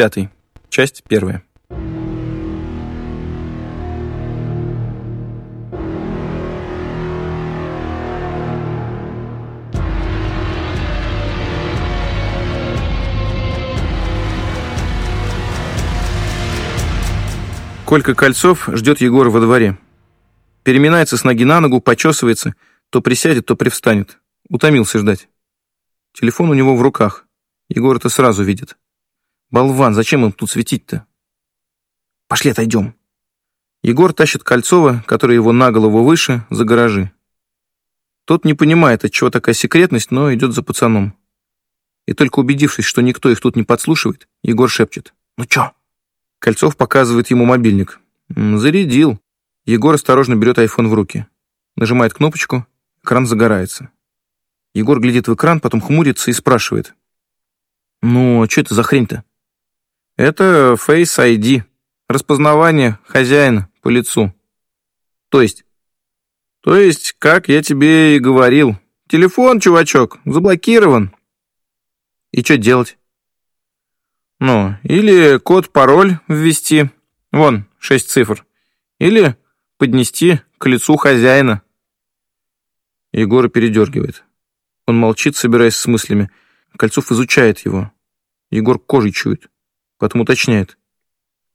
пятый. Часть первая. Колька Кольцов ждет Егора во дворе. Переминается с ноги на ногу, почесывается, то присядет, то привстанет. Утомился ждать. Телефон у него в руках. Егор это сразу видит. Болван, зачем им тут светить-то? Пошли отойдем. Егор тащит Кольцова, который его на голову выше, за гаражи. Тот не понимает, от чего такая секретность, но идет за пацаном. И только убедившись, что никто их тут не подслушивает, Егор шепчет. «Ну чё?» Кольцов показывает ему мобильник. Зарядил. Егор осторожно берет айфон в руки. Нажимает кнопочку, экран загорается. Егор глядит в экран, потом хмурится и спрашивает. «Ну, а что это за хрень-то?» «Это Face ID. Распознавание хозяина по лицу». «То есть?» «То есть, как я тебе и говорил. Телефон, чувачок, заблокирован». «И что делать?» Ну, или код-пароль ввести, вон, шесть цифр, или поднести к лицу хозяина. Егора передергивает. Он молчит, собираясь с мыслями. Кольцов изучает его. Егор кожей чует. Потом уточняет.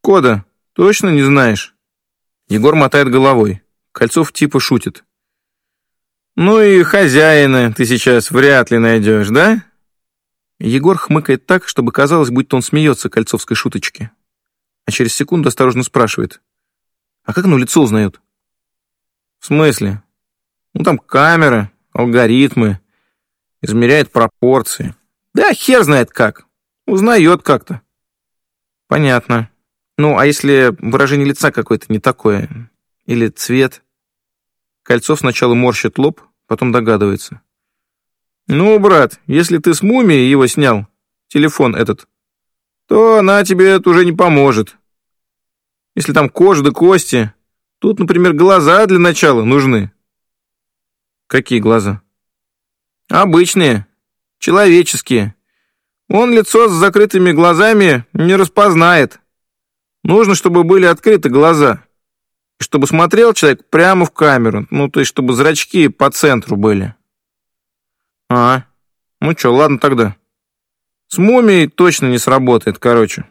«Кода, точно не знаешь?» Егор мотает головой. Кольцов типа шутит. «Ну и хозяина ты сейчас вряд ли найдешь, да?» Егор хмыкает так, чтобы казалось, будто он смеется кольцовской шуточки. А через секунду осторожно спрашивает. «А как оно лицо узнает?» «В смысле?» «Ну там камера, алгоритмы, измеряет пропорции. Да хер знает как. Узнает как-то». «Понятно. Ну, а если выражение лица какое-то не такое? Или цвет?» Кольцов сначала морщит лоб, потом догадывается. «Ну, брат, если ты с мумией его снял, телефон этот, то она тебе это уже не поможет. Если там кожа да кости, тут, например, глаза для начала нужны». «Какие глаза?» «Обычные, человеческие. Он лицо с закрытыми глазами не распознает. Нужно, чтобы были открыты глаза. И чтобы смотрел человек прямо в камеру, ну, то есть, чтобы зрачки по центру были». А, ну что, ладно тогда. С мумией точно не сработает, короче.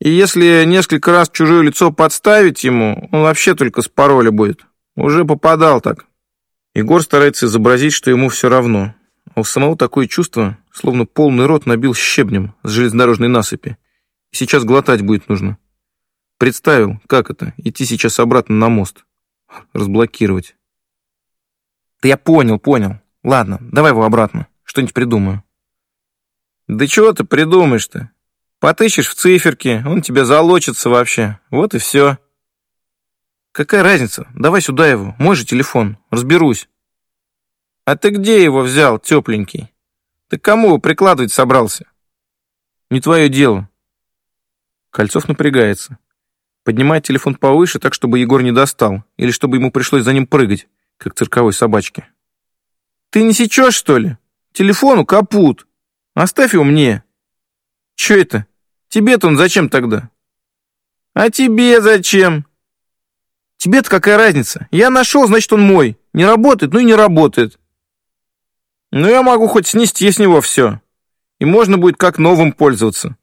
И если несколько раз чужое лицо подставить ему, он вообще только с пароля будет. Уже попадал так. Егор старается изобразить, что ему все равно. А у самого такое чувство, словно полный рот набил щебнем с железнодорожной насыпи. И сейчас глотать будет нужно. Представил, как это, идти сейчас обратно на мост. Разблокировать. Да я понял, понял. Ладно, давай его обратно. Что-нибудь придумаю. Да чего ты придумаешь-то? Потыщешь в циферки, он тебе залочится вообще. Вот и все. Какая разница? Давай сюда его. Мой же телефон. Разберусь. А ты где его взял, тепленький? Ты кому прикладывать собрался? Не твое дело. Кольцов напрягается. Поднимает телефон повыше, так, чтобы Егор не достал, или чтобы ему пришлось за ним прыгать, как цирковой собачке. Ты не сечешь, что ли? Телефону капут. Оставь его мне. Че это? Тебе-то он зачем тогда? А тебе зачем? Тебе-то какая разница? Я нашел, значит, он мой. Не работает, ну и не работает. Ну, я могу хоть снести с него все. И можно будет как новым пользоваться.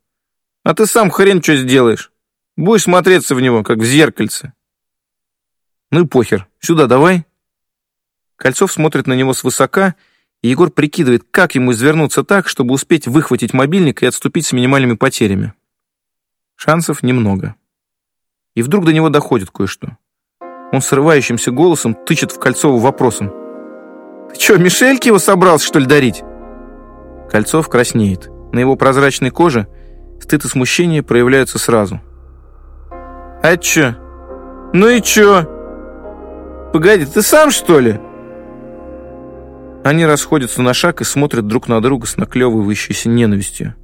А ты сам хрен что сделаешь. Будешь смотреться в него, как в зеркальце. Ну и похер. Сюда давай. Кольцов смотрит на него свысока, и Егор прикидывает, как ему извернуться так, чтобы успеть выхватить мобильник и отступить с минимальными потерями. Шансов немного. И вдруг до него доходит кое-что. Он срывающимся голосом тычет в Кольцову вопросом. «Ты что, Мишельке его собрался, что ли, дарить?» Кольцов краснеет. На его прозрачной коже стыд и смущение проявляются сразу. «А чё? Ну и чё? Погоди, ты сам, что ли?» Они расходятся на шаг и смотрят друг на друга с наклевывающейся ненавистью.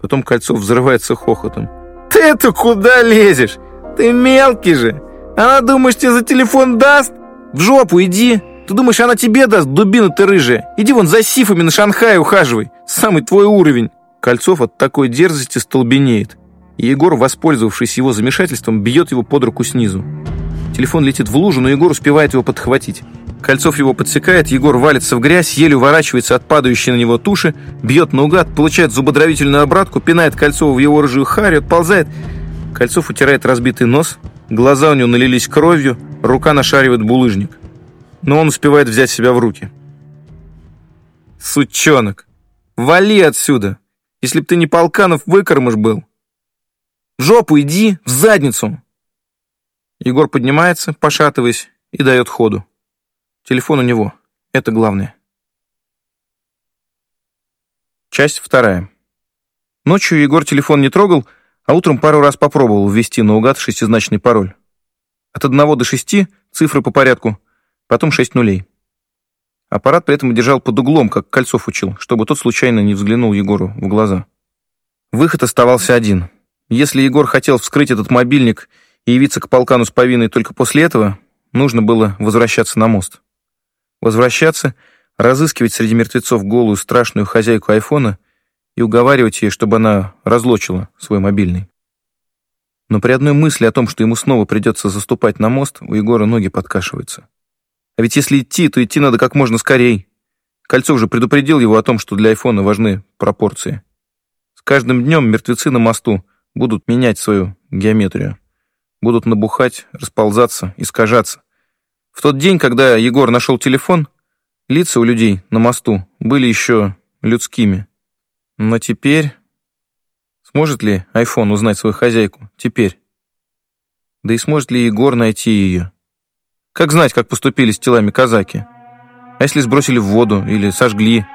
Потом Кольцов взрывается хохотом. «Ты это куда лезешь? Ты мелкий же! Она, думаешь, тебе за телефон даст? В жопу иди! Ты думаешь, она тебе даст, дубина ты рыжая? Иди вон за сифами на Шанхае ухаживай, самый твой уровень. Кольцов от такой дерзости столбенеет, Егор, воспользовавшись его замешательством, бьет его под руку снизу. Телефон летит в лужу, но Егор успевает его подхватить. Кольцов его подсекает, Егор валится в грязь, еле уворачивается от падающей на него туши, бьет наугад, получает зубодровительную обратку, пинает Кольцова в его рыжую харю, отползает. Кольцов утирает разбитый нос, глаза у него налились кровью, рука нашаривает булыжник. Но он успевает взять себя в руки. «Сучонок! Вали отсюда! Если б ты не Полканов, выкормыш был! В жопу иди, в задницу!» Егор поднимается, пошатываясь, и дает ходу. Телефон у него. Это главное. Часть вторая. Ночью Егор телефон не трогал, а утром пару раз попробовал ввести наугад шестизначный пароль. От одного до шести цифры по порядку, потом шесть нулей. Аппарат при этом держал под углом, как Кольцов учил, чтобы тот случайно не взглянул Егору в глаза. Выход оставался один. Если Егор хотел вскрыть этот мобильник и явиться к полкану с повинной только после этого, нужно было возвращаться на мост. Возвращаться, разыскивать среди мертвецов голую страшную хозяйку айфона и уговаривать ее, чтобы она разлочила свой мобильный. Но при одной мысли о том, что ему снова придется заступать на мост, у Егора ноги подкашиваются. А ведь если идти, то идти надо как можно скорей. Кольцов же предупредил его о том, что для айфона важны пропорции. С каждым днем мертвецы на мосту будут менять свою геометрию. Будут набухать, расползаться, искажаться. В тот день, когда Егор нашел телефон, лица у людей на мосту были еще людскими. Но теперь... Сможет ли айфон узнать свою хозяйку? Теперь. Да и сможет ли Егор найти ее? Как знать, как поступили с телами казаки? А если сбросили в воду или сожгли?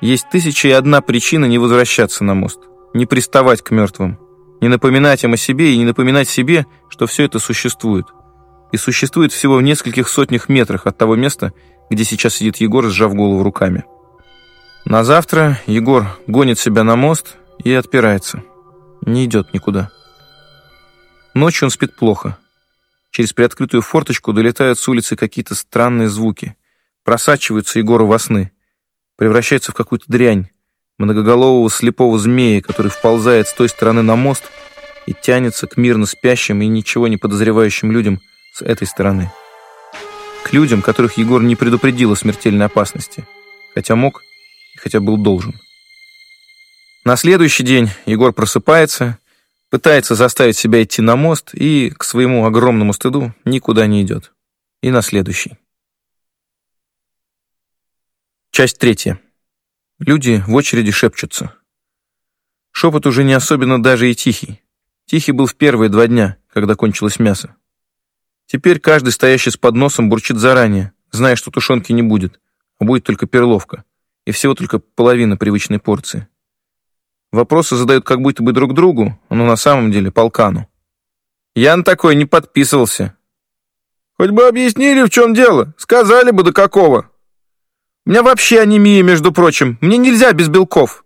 Есть тысяча и одна причина не возвращаться на мост, не приставать к мертвым, не напоминать им о себе и не напоминать себе, что все это существует и существует всего в нескольких сотнях метрах от того места, где сейчас сидит Егор, сжав голову руками. На завтра Егор гонит себя на мост и отпирается. Не идет никуда. Ночью он спит плохо. Через приоткрытую форточку долетают с улицы какие-то странные звуки. Просачиваются Егору во сны. Превращаются в какую-то дрянь. Многоголового слепого змея, который вползает с той стороны на мост и тянется к мирно спящим и ничего не подозревающим людям – с этой стороны. К людям, которых Егор не предупредил о смертельной опасности, хотя мог и хотя был должен. На следующий день Егор просыпается, пытается заставить себя идти на мост и, к своему огромному стыду, никуда не идет. И на следующий. Часть третья. Люди в очереди шепчутся. Шепот уже не особенно даже и тихий. Тихий был в первые два дня, когда кончилось мясо. Теперь каждый, стоящий с подносом, бурчит заранее, зная, что тушенки не будет, а будет только перловка, и всего только половина привычной порции. Вопросы задают как будто бы друг другу, но на самом деле полкану. Я на такое не подписывался. Хоть бы объяснили, в чем дело, сказали бы до какого. У меня вообще анемия, между прочим, мне нельзя без белков.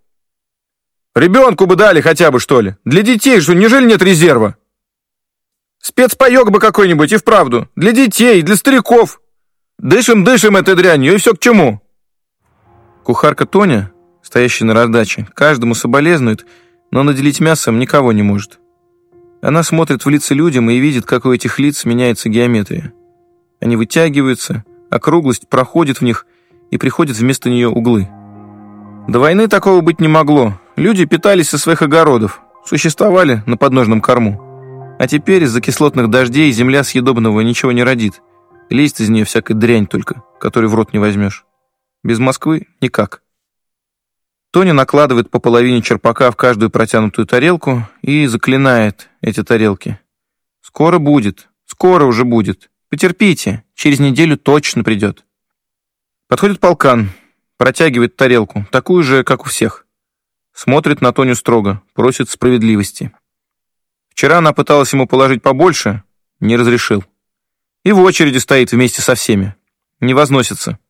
Ребенку бы дали хотя бы, что ли. Для детей, что, неужели нет резерва? Спецпаёк бы какой-нибудь, и вправду. Для детей, для стариков. Дышим-дышим этой дрянью, и все к чему. Кухарка Тоня, стоящая на раздаче, каждому соболезнует, но наделить мясом никого не может. Она смотрит в лица людям и видит, как у этих лиц меняется геометрия. Они вытягиваются, округлость проходит в них, и приходят вместо нее углы. До войны такого быть не могло. Люди питались со своих огородов, существовали на подножном корму. А теперь из-за кислотных дождей земля съедобного ничего не родит. Лезет из нее всякая дрянь только, которую в рот не возьмешь. Без Москвы никак. Тоня накладывает по половине черпака в каждую протянутую тарелку и заклинает эти тарелки. «Скоро будет, скоро уже будет. Потерпите, через неделю точно придет». Подходит полкан, протягивает тарелку, такую же, как у всех. Смотрит на Тоню строго, просит справедливости. Вчера она пыталась ему положить побольше, не разрешил. И в очереди стоит вместе со всеми. Не возносится.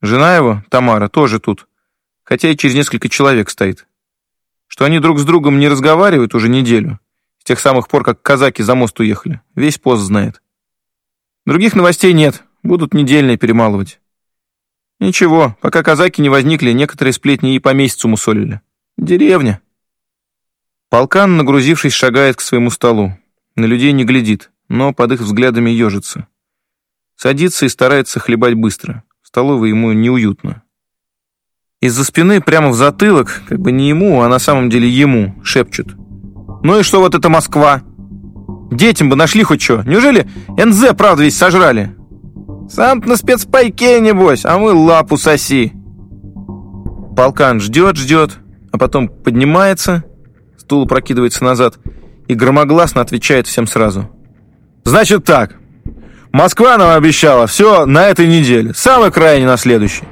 Жена его, Тамара, тоже тут, хотя и через несколько человек стоит. Что они друг с другом не разговаривают уже неделю, с тех самых пор, как казаки за мост уехали. Весь пост знает. Других новостей нет, будут недельные перемалывать. Ничего, пока казаки не возникли, некоторые сплетни и по месяцу мусолили. Деревня. Полкан, нагрузившись, шагает к своему столу. На людей не глядит, но под их взглядами ежится. Садится и старается хлебать быстро. В столовой ему неуютно. Из-за спины прямо в затылок, как бы не ему, а на самом деле ему, шепчут. «Ну и что вот это Москва? Детям бы нашли хоть что. Неужели НЗ, правда, весь сожрали?» «Сам на спецпайке, небось, а мы лапу соси!» Полкан ждет, ждет, а потом поднимается, стул прокидывается назад и громогласно отвечает всем сразу. «Значит так, Москва нам обещала все на этой неделе, самый крайний на следующий.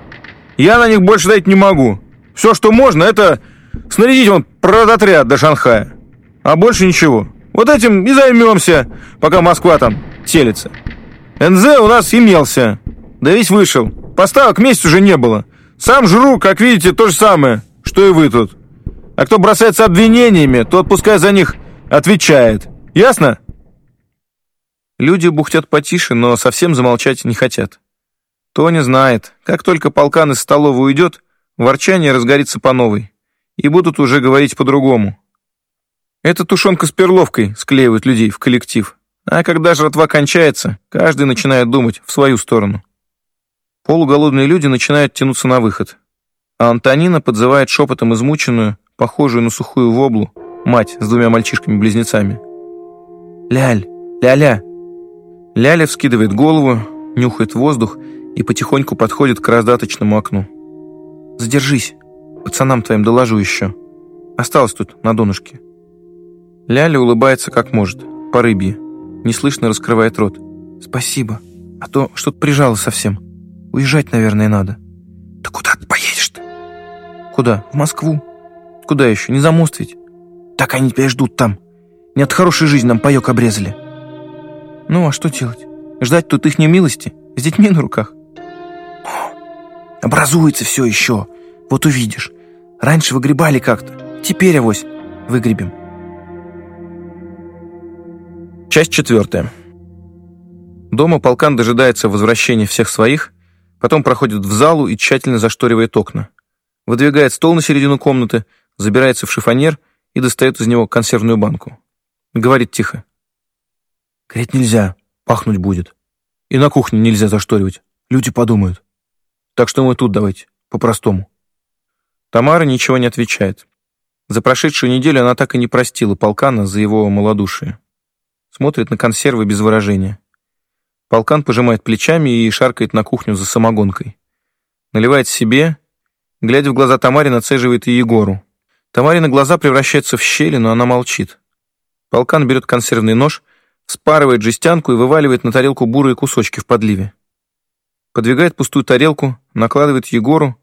Я на них больше дать не могу. Все, что можно, это снарядить он продотряд до Шанхая. А больше ничего. Вот этим и займемся, пока Москва там телится. НЗ у нас имелся, да весь вышел. Поставок месяц уже не было. Сам жру, как видите, то же самое, что и вы тут. А кто бросается обвинениями, тот пускай за них отвечает. Ясно? Люди бухтят потише, но совсем замолчать не хотят. Тоня знает, как только полкан из столовой уйдет, ворчание разгорится по новой. И будут уже говорить по-другому. Это тушенка с перловкой склеивает людей в коллектив. А когда жратва кончается, каждый начинает думать в свою сторону. Полуголодные люди начинают тянуться на выход. А Антонина подзывает шепотом измученную, похожую на сухую воблу, мать с двумя мальчишками-близнецами. «Ляль! Ля-ля!» Ляля вскидывает голову, нюхает воздух и потихоньку подходит к раздаточному окну. «Задержись, пацанам твоим доложу еще. Осталось тут на донышке». Ляля улыбается как может, по рыбье, неслышно раскрывает рот. «Спасибо, а то что-то прижало совсем». Уезжать, наверное, надо. Да куда ты поедешь-то? Куда? В Москву. Куда еще? Не за мост ведь? Так они тебя ждут там. Не от хорошей жизни нам паек обрезали. Ну, а что делать? Ждать тут их милости? С детьми на руках? Образуется все еще. Вот увидишь. Раньше выгребали как-то. Теперь, авось, выгребем. Часть четвертая. Дома полкан дожидается возвращения всех своих, Потом проходит в залу и тщательно зашторивает окна. Выдвигает стол на середину комнаты, забирается в шифонер и достает из него консервную банку. Говорит тихо. «Гореть нельзя, пахнуть будет. И на кухне нельзя зашторивать. Люди подумают. Так что мы тут давайте, по-простому». Тамара ничего не отвечает. За прошедшую неделю она так и не простила полкана за его малодушие. Смотрит на консервы без выражения. Полкан пожимает плечами и шаркает на кухню за самогонкой. Наливает себе, глядя в глаза Тамаре, нацеживает и Егору. Тамарина глаза превращаются в щели, но она молчит. Полкан берет консервный нож, спарывает жестянку и вываливает на тарелку бурые кусочки в подливе. Подвигает пустую тарелку, накладывает Егору,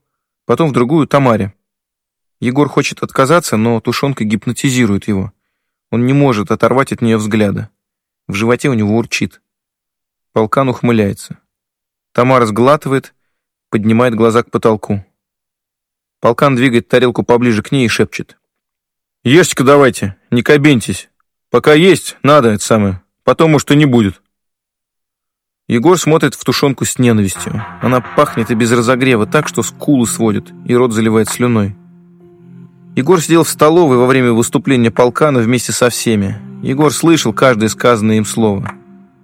потом в другую Тамаре. Егор хочет отказаться, но тушенка гипнотизирует его. Он не может оторвать от нее взгляда. В животе у него урчит. Полкан ухмыляется. Тамара сглатывает, поднимает глаза к потолку. Полкан двигает тарелку поближе к ней и шепчет. «Ешьте-ка давайте, не кабиньтесь. Пока есть, надо это самое. Потом, может, и не будет». Егор смотрит в тушенку с ненавистью. Она пахнет и без разогрева так, что скулы сводит, и рот заливает слюной. Егор сидел в столовой во время выступления полкана вместе со всеми. Егор слышал каждое сказанное им слово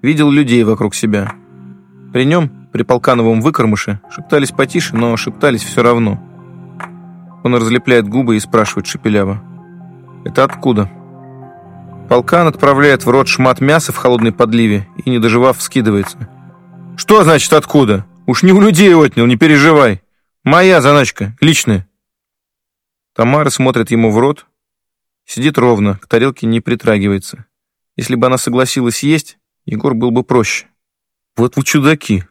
видел людей вокруг себя. При нем, при полкановом выкормыше, шептались потише, но шептались все равно. Он разлепляет губы и спрашивает шепеляво. «Это откуда?» Полкан отправляет в рот шмат мяса в холодной подливе и, не доживав, вскидывается. «Что значит откуда? Уж не у людей отнял, не переживай. Моя заначка, личная». Тамара смотрит ему в рот, сидит ровно, к тарелке не притрагивается. Если бы она согласилась есть, Егор был бы проще. Вот вы чудаки.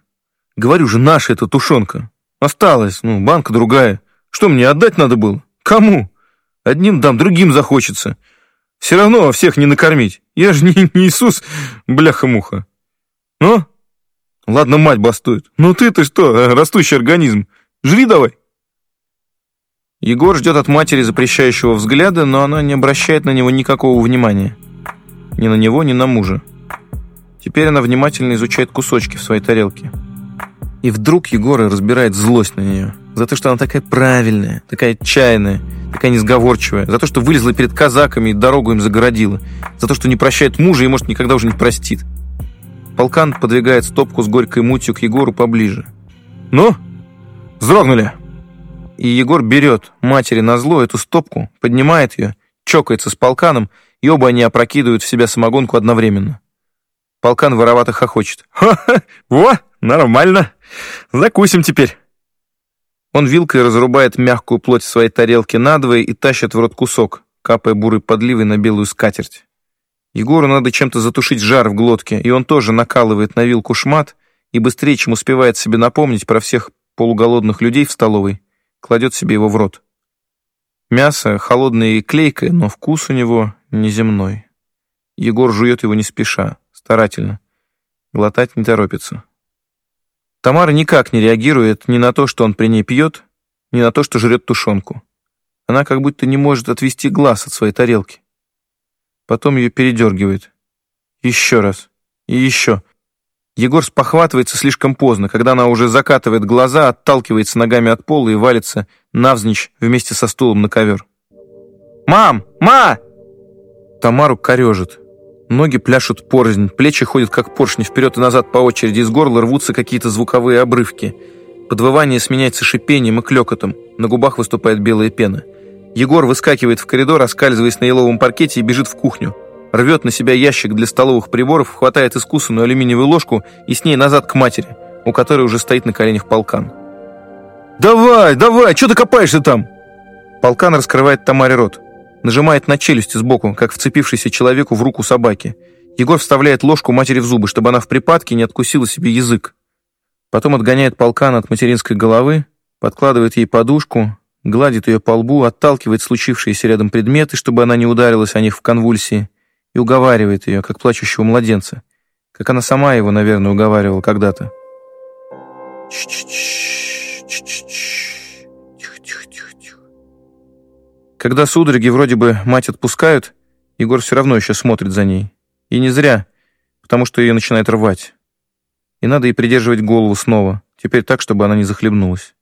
Говорю же, наша эта тушенка. Осталась, ну, банка другая. Что мне, отдать надо было? Кому? Одним дам, другим захочется. Все равно всех не накормить. Я же не, не Иисус, бляха-муха. Ну? Ладно, мать бастует. Ну ты-то что, э, растущий организм. Жри давай. Егор ждет от матери запрещающего взгляда, но она не обращает на него никакого внимания. Ни на него, ни на мужа. Теперь она внимательно изучает кусочки в своей тарелке. И вдруг Егора разбирает злость на нее. За то, что она такая правильная, такая чайная, такая несговорчивая, за то, что вылезла перед казаками и дорогу им загородила, за то, что не прощает мужа и, может, никогда уже не простит. Полкан подвигает стопку с горькой мутью к Егору поближе. «Ну, вздрогнули!» И Егор берет матери на зло эту стопку, поднимает ее, чокается с полканом, и оба они опрокидывают в себя самогонку одновременно. Полкан воровато хохочет. «Ха-ха! Во! Нормально! Закусим теперь!» Он вилкой разрубает мягкую плоть своей тарелки надвое и тащит в рот кусок, капая бурой подливой на белую скатерть. Егору надо чем-то затушить жар в глотке, и он тоже накалывает на вилку шмат и быстрее, чем успевает себе напомнить про всех полуголодных людей в столовой, кладет себе его в рот. Мясо холодное и клейкое, но вкус у него неземной. Егор жует его не спеша, старательно. Глотать не торопится. Тамара никак не реагирует ни на то, что он при ней пьет, ни на то, что жрет тушенку. Она как будто не может отвести глаз от своей тарелки. Потом ее передергивает. Еще раз. И еще. Егор спохватывается слишком поздно, когда она уже закатывает глаза, отталкивается ногами от пола и валится навзничь вместе со стулом на ковер. «Мам! Ма!» Тамару корежит. Ноги пляшут порознь, плечи ходят как поршни вперед и назад по очереди, из горла рвутся какие-то звуковые обрывки. Подвывание сменяется шипением и клёкотом, на губах выступает белая пена. Егор выскакивает в коридор, оскальзываясь на еловом паркете и бежит в кухню. Рвет на себя ящик для столовых приборов, хватает искусанную алюминиевую ложку и с ней назад к матери, у которой уже стоит на коленях полкан. «Давай, давай, что ты копаешься там?» Полкан раскрывает Тамаре рот. Нажимает на челюсть сбоку, как вцепившийся человеку в руку собаки. Егор вставляет ложку матери в зубы, чтобы она в припадке не откусила себе язык. Потом отгоняет полкан от материнской головы, подкладывает ей подушку, гладит ее по лбу, отталкивает случившиеся рядом предметы, чтобы она не ударилась о них в конвульсии, и уговаривает ее, как плачущего младенца, как она сама его, наверное, уговаривала когда-то. Когда судороги вроде бы мать отпускают, Егор все равно еще смотрит за ней. И не зря, потому что ее начинает рвать. И надо ей придерживать голову снова, теперь так, чтобы она не захлебнулась.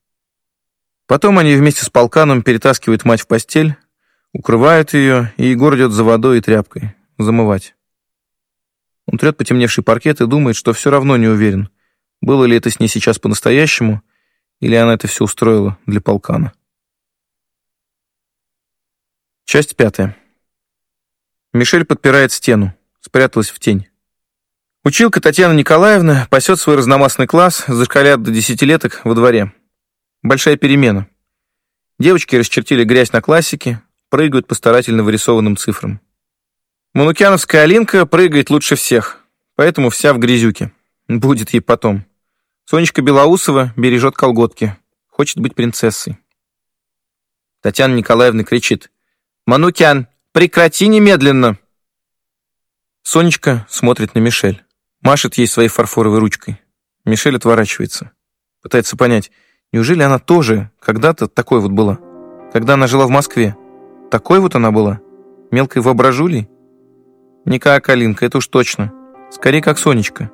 Потом они вместе с полканом перетаскивают мать в постель, укрывают ее, и Егор идет за водой и тряпкой, замывать. Он трет потемневший паркет и думает, что все равно не уверен, было ли это с ней сейчас по-настоящему, или она это все устроила для полкана. Часть пятая. Мишель подпирает стену, спряталась в тень. Училка Татьяна Николаевна пасет свой разномастный класс, зашкалят до десятилеток во дворе. Большая перемена. Девочки расчертили грязь на классике, прыгают по старательно вырисованным цифрам. Манукяновская Алинка прыгает лучше всех, поэтому вся в грязюке. Будет ей потом. Сонечка Белоусова бережет колготки, хочет быть принцессой. Татьяна Николаевна кричит — «Манукян, прекрати немедленно!» Сонечка смотрит на Мишель, машет ей своей фарфоровой ручкой. Мишель отворачивается. Пытается понять, неужели она тоже когда-то такой вот была? Когда она жила в Москве? Такой вот она была? Мелкой воображулей? Не как Алинка, это уж точно. Скорее, как Сонечка.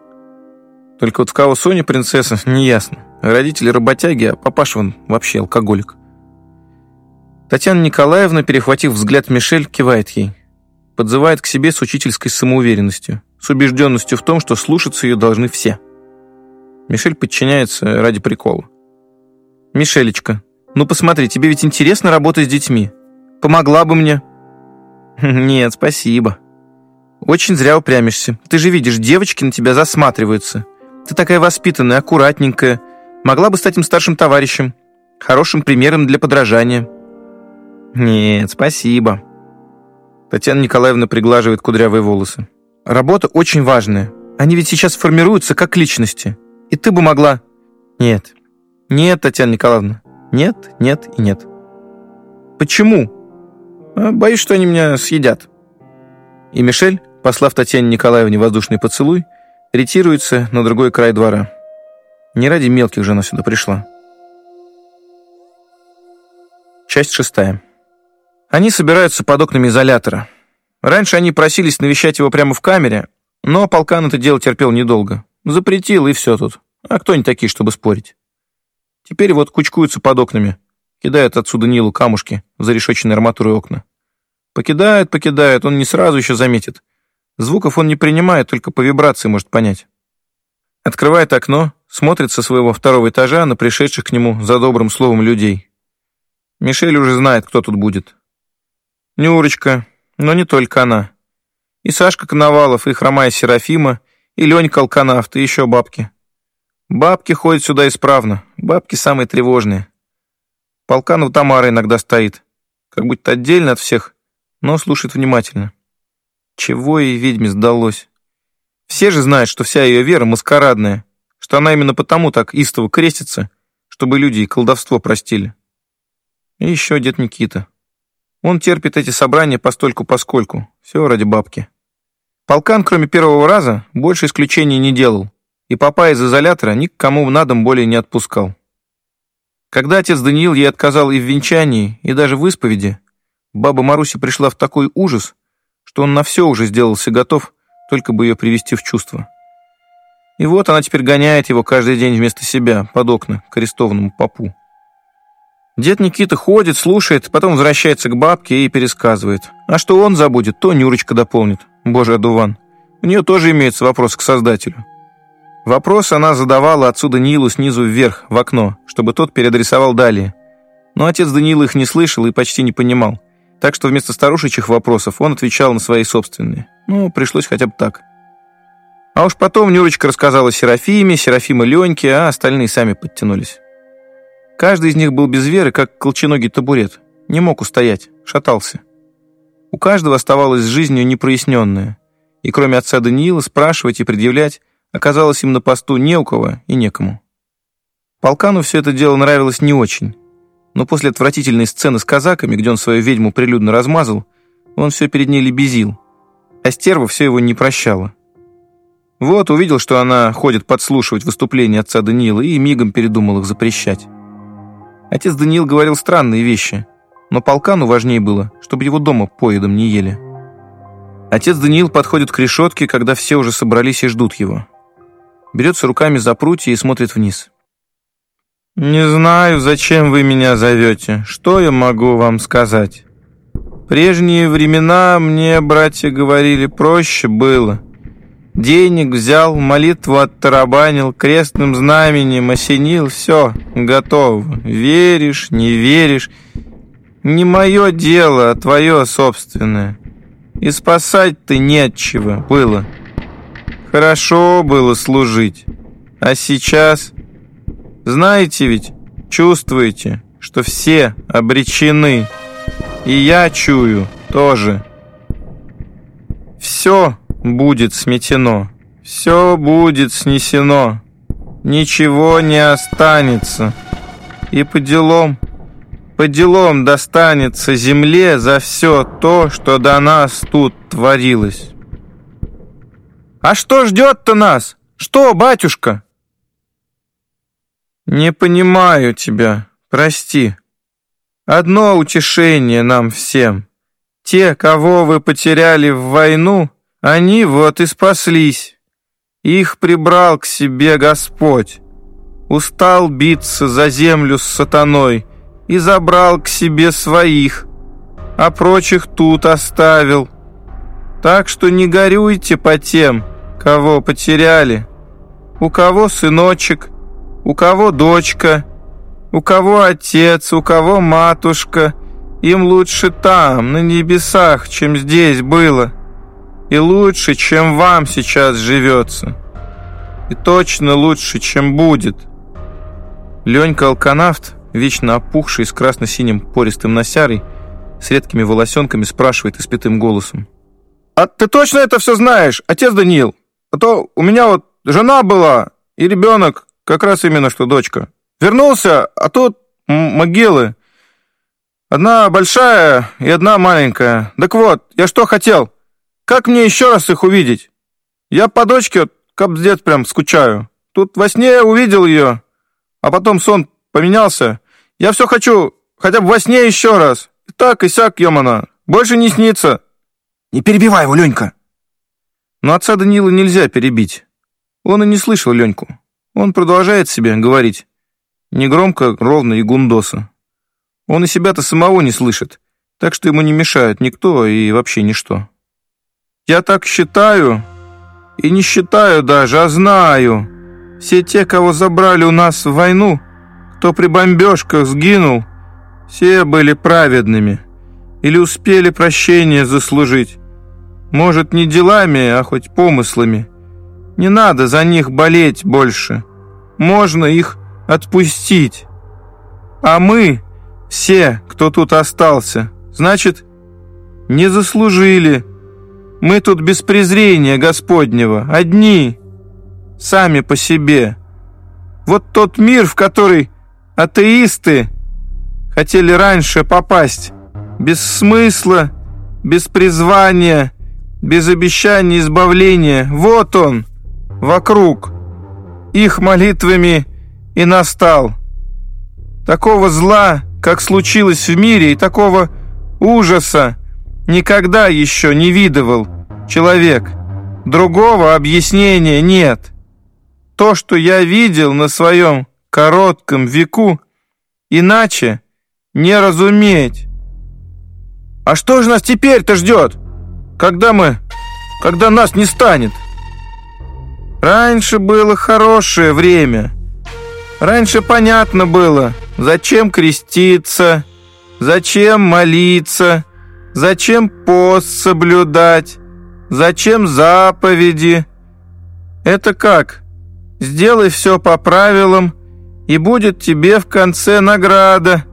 Только вот в кого Соня принцесса, неясно. Родители работяги, а папаша вон вообще алкоголик. Татьяна Николаевна, перехватив взгляд Мишель, кивает ей. Подзывает к себе с учительской самоуверенностью, с убежденностью в том, что слушаться ее должны все. Мишель подчиняется ради прикола. «Мишелечка, ну посмотри, тебе ведь интересно работать с детьми. Помогла бы мне». «Нет, спасибо». «Очень зря упрямишься. Ты же видишь, девочки на тебя засматриваются. Ты такая воспитанная, аккуратненькая. Могла бы стать им старшим товарищем, хорошим примером для подражания». «Нет, спасибо». Татьяна Николаевна приглаживает кудрявые волосы. «Работа очень важная. Они ведь сейчас формируются как личности. И ты бы могла...» «Нет. Нет, Татьяна Николаевна. Нет, нет и нет». «Почему?» «А, «Боюсь, что они меня съедят». И Мишель, послав Татьяне Николаевне воздушный поцелуй, ретируется на другой край двора. Не ради мелких же она сюда пришла. Часть шестая. Они собираются под окнами изолятора. Раньше они просились навещать его прямо в камере, но полкан это дело терпел недолго. Запретил, и все тут. А кто они такие, чтобы спорить? Теперь вот кучкуются под окнами. кидает отсюда Нилу камушки в зарешоченные арматурой окна. Покидает, покидает, он не сразу еще заметит. Звуков он не принимает, только по вибрации может понять. Открывает окно, смотрит со своего второго этажа на пришедших к нему за добрым словом людей. Мишель уже знает, кто тут будет. Нюрочка, но не только она. И Сашка Коновалов, и хромая Серафима, и Ленька Алканавт, и еще бабки. Бабки ходят сюда исправно, бабки самые тревожные. Полканов Тамара иногда стоит, как будто отдельно от всех, но слушает внимательно. Чего ей ведьме сдалось? Все же знают, что вся ее вера маскарадная, что она именно потому так истово крестится, чтобы люди и колдовство простили. И еще дед Никита. Он терпит эти собрания постольку-поскольку, все ради бабки. Полкан, кроме первого раза, больше исключений не делал, и папа из изолятора ни к кому на дом более не отпускал. Когда отец Даниил ей отказал и в венчании, и даже в исповеди, баба Маруся пришла в такой ужас, что он на все уже сделался готов, только бы ее привести в чувство. И вот она теперь гоняет его каждый день вместо себя под окна к арестованному попу. Дед Никита ходит, слушает, потом возвращается к бабке и пересказывает. А что он забудет, то Нюрочка дополнит. Боже, одуван. У нее тоже имеется вопрос к создателю. Вопрос она задавала отсюда Нилу снизу вверх, в окно, чтобы тот переадресовал далее. Но отец Даниил их не слышал и почти не понимал. Так что вместо старушечьих вопросов он отвечал на свои собственные. Ну, пришлось хотя бы так. А уж потом Нюрочка рассказала Серафиме, Серафима Леньке, а остальные сами подтянулись. Каждый из них был без веры, как колченогий табурет. Не мог устоять, шатался. У каждого оставалось жизнью непроясненное. И кроме отца Даниила спрашивать и предъявлять Оказалось, им на посту не у кого и некому. Полкану все это дело нравилось не очень. Но после отвратительной сцены с казаками, где он свою ведьму прилюдно размазал, он все перед ней лебезил. А стерва все его не прощала. Вот, увидел, что она ходит подслушивать выступления отца Даниила и мигом передумал их запрещать. Отец Даниил говорил странные вещи, но полкану важнее было, чтобы его дома поедом не ели. Отец Даниил подходит к решетке, когда все уже собрались и ждут его берется руками за прутья и смотрит вниз. «Не знаю, зачем вы меня зовете. Что я могу вам сказать? Прежние времена мне, братья, говорили, проще было. Денег взял, молитву оттарабанил, крестным знаменем осенил, все, готово. Веришь, не веришь. Не мое дело, а твое собственное. И спасать ты нечего было». Хорошо было служить. А сейчас... Знаете ведь, чувствуете, что все обречены. И я чую тоже. Все будет сметено. Все будет снесено. Ничего не останется. И по делам, по делам достанется земле за все то, что до нас тут творилось. А что ждет-то нас? Что, батюшка?» «Не понимаю тебя, прости. Одно утешение нам всем. Те, кого вы потеряли в войну, они вот и спаслись. Их прибрал к себе Господь. Устал биться за землю с сатаной и забрал к себе своих, а прочих тут оставил. Так что не горюйте по тем, кого потеряли, у кого сыночек, у кого дочка, у кого отец, у кого матушка. Им лучше там, на небесах, чем здесь было. И лучше, чем вам сейчас живется. И точно лучше, чем будет. Ленька Алканавт, вечно опухший с красно-синим пористым носярой, с редкими волосенками, спрашивает испитым голосом. «А ты точно это все знаешь, отец Даниил?» А то у меня вот жена была и ребенок, как раз именно что дочка. Вернулся, а тут могилы. Одна большая и одна маленькая. Так вот, я что хотел? Как мне еще раз их увидеть? Я по дочке капздец прям скучаю. Тут во сне увидел ее, а потом сон поменялся. Я все хочу, хотя бы во сне еще раз. И так, и сяк, емана. Больше не снится. Не перебивай его, Ленька. Но отца Данила нельзя перебить. Он и не слышал Леньку. Он продолжает себе говорить. Негромко, ровно и гундоса. Он и себя-то самого не слышит, так что ему не мешают никто и вообще ничто. Я так считаю, и не считаю даже, а знаю. Все те, кого забрали у нас в войну, кто при бомбежках сгинул, все были праведными или успели прощение заслужить. Может, не делами, а хоть помыслами. Не надо за них болеть больше. Можно их отпустить. А мы, все, кто тут остался, значит, не заслужили. Мы тут без презрения Господнего, одни, сами по себе. Вот тот мир, в который атеисты хотели раньше попасть, без смысла, без призвания, без обещания избавления. Вот он, вокруг. Их молитвами и настал. Такого зла, как случилось в мире, и такого ужаса никогда еще не видывал человек. Другого объяснения нет. То, что я видел на своем коротком веку, иначе не разуметь. А что же нас теперь-то ждет? Когда мы... Когда нас не станет? Раньше было хорошее время. Раньше понятно было, зачем креститься, зачем молиться, зачем пост соблюдать, зачем заповеди. Это как? Сделай все по правилам, и будет тебе в конце награда,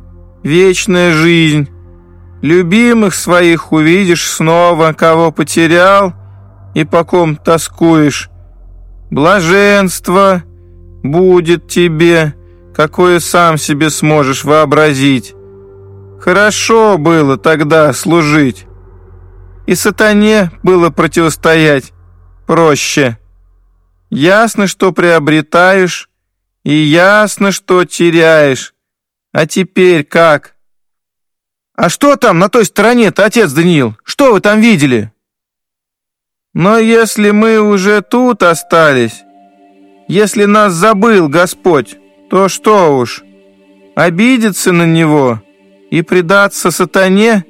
вечная жизнь. Любимых своих увидишь снова, кого потерял и по ком тоскуешь. Блаженство будет тебе, какое сам себе сможешь вообразить. Хорошо было тогда служить. И сатане было противостоять проще. Ясно, что приобретаешь, и ясно, что теряешь. А теперь как? А что там на той стороне-то, отец Даниил? Что вы там видели? Но если мы уже тут остались, если нас забыл Господь, то что уж, обидеться на Него и предаться сатане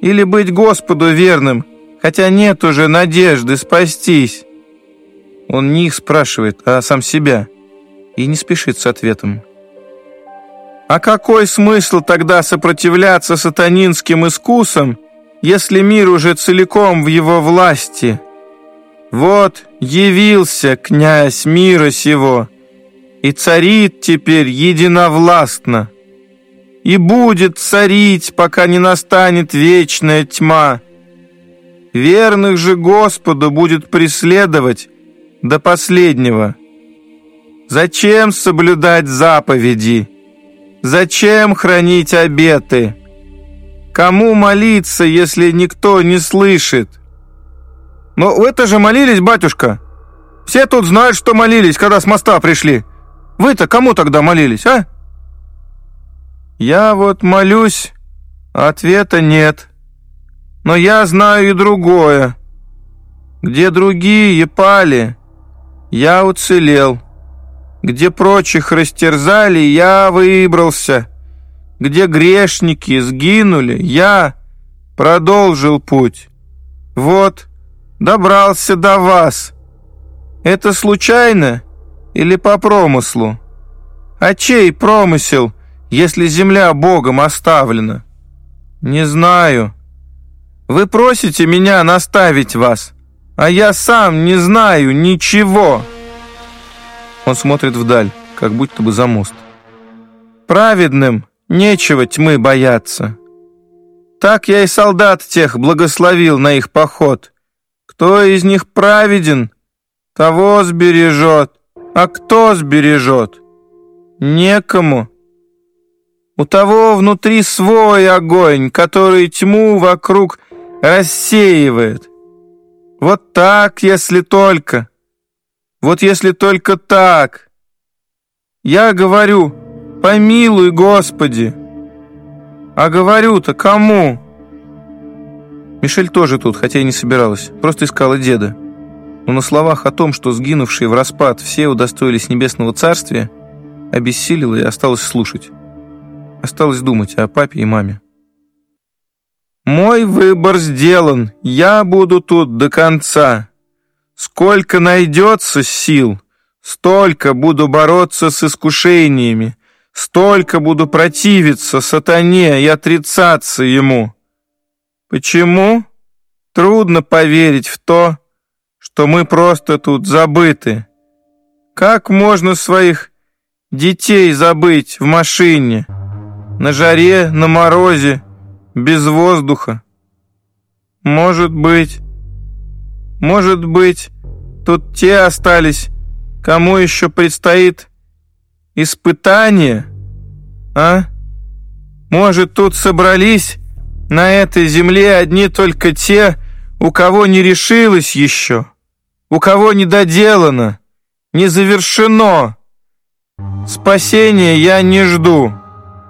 или быть Господу верным, хотя нет уже надежды спастись? Он не их спрашивает, а сам себя, и не спешит с ответом. А какой смысл тогда сопротивляться сатанинским искусам, если мир уже целиком в его власти? Вот явился князь мира сего, и царит теперь единовластно, и будет царить, пока не настанет вечная тьма. Верных же Господу будет преследовать до последнего. Зачем соблюдать заповеди? Зачем хранить обеты? Кому молиться, если никто не слышит? Но вы-то же молились, батюшка. Все тут знают, что молились, когда с моста пришли. Вы-то кому тогда молились, а? Я вот молюсь, ответа нет. Но я знаю и другое. Где другие пали, я уцелел. Где прочих растерзали, я выбрался. Где грешники сгинули, я продолжил путь. Вот, добрался до вас. Это случайно или по промыслу? А чей промысел, если земля Богом оставлена? Не знаю. Вы просите меня наставить вас, а я сам не знаю ничего». Он смотрит вдаль, как будто бы за мост. «Праведным нечего тьмы бояться. Так я и солдат тех благословил на их поход. Кто из них праведен, того сбережет, а кто сбережет? Некому. У того внутри свой огонь, который тьму вокруг рассеивает. Вот так, если только». Вот если только так. Я говорю, помилуй, Господи. А говорю-то кому? Мишель тоже тут, хотя и не собиралась, просто искала деда. Но на словах о том, что сгинувшие в распад все удостоились небесного царствия, обессилила и осталась слушать. Осталось думать о папе и маме. «Мой выбор сделан. Я буду тут до конца. Сколько найдется сил, столько буду бороться с искушениями, столько буду противиться сатане и отрицаться ему. Почему? Трудно поверить в то, что мы просто тут забыты. Как можно своих детей забыть в машине, на жаре, на морозе, без воздуха? Может быть, может быть, тут те остались, кому еще предстоит испытание, а? Может, тут собрались на этой земле одни только те, у кого не решилось еще, у кого не доделано, не завершено. Спасения я не жду,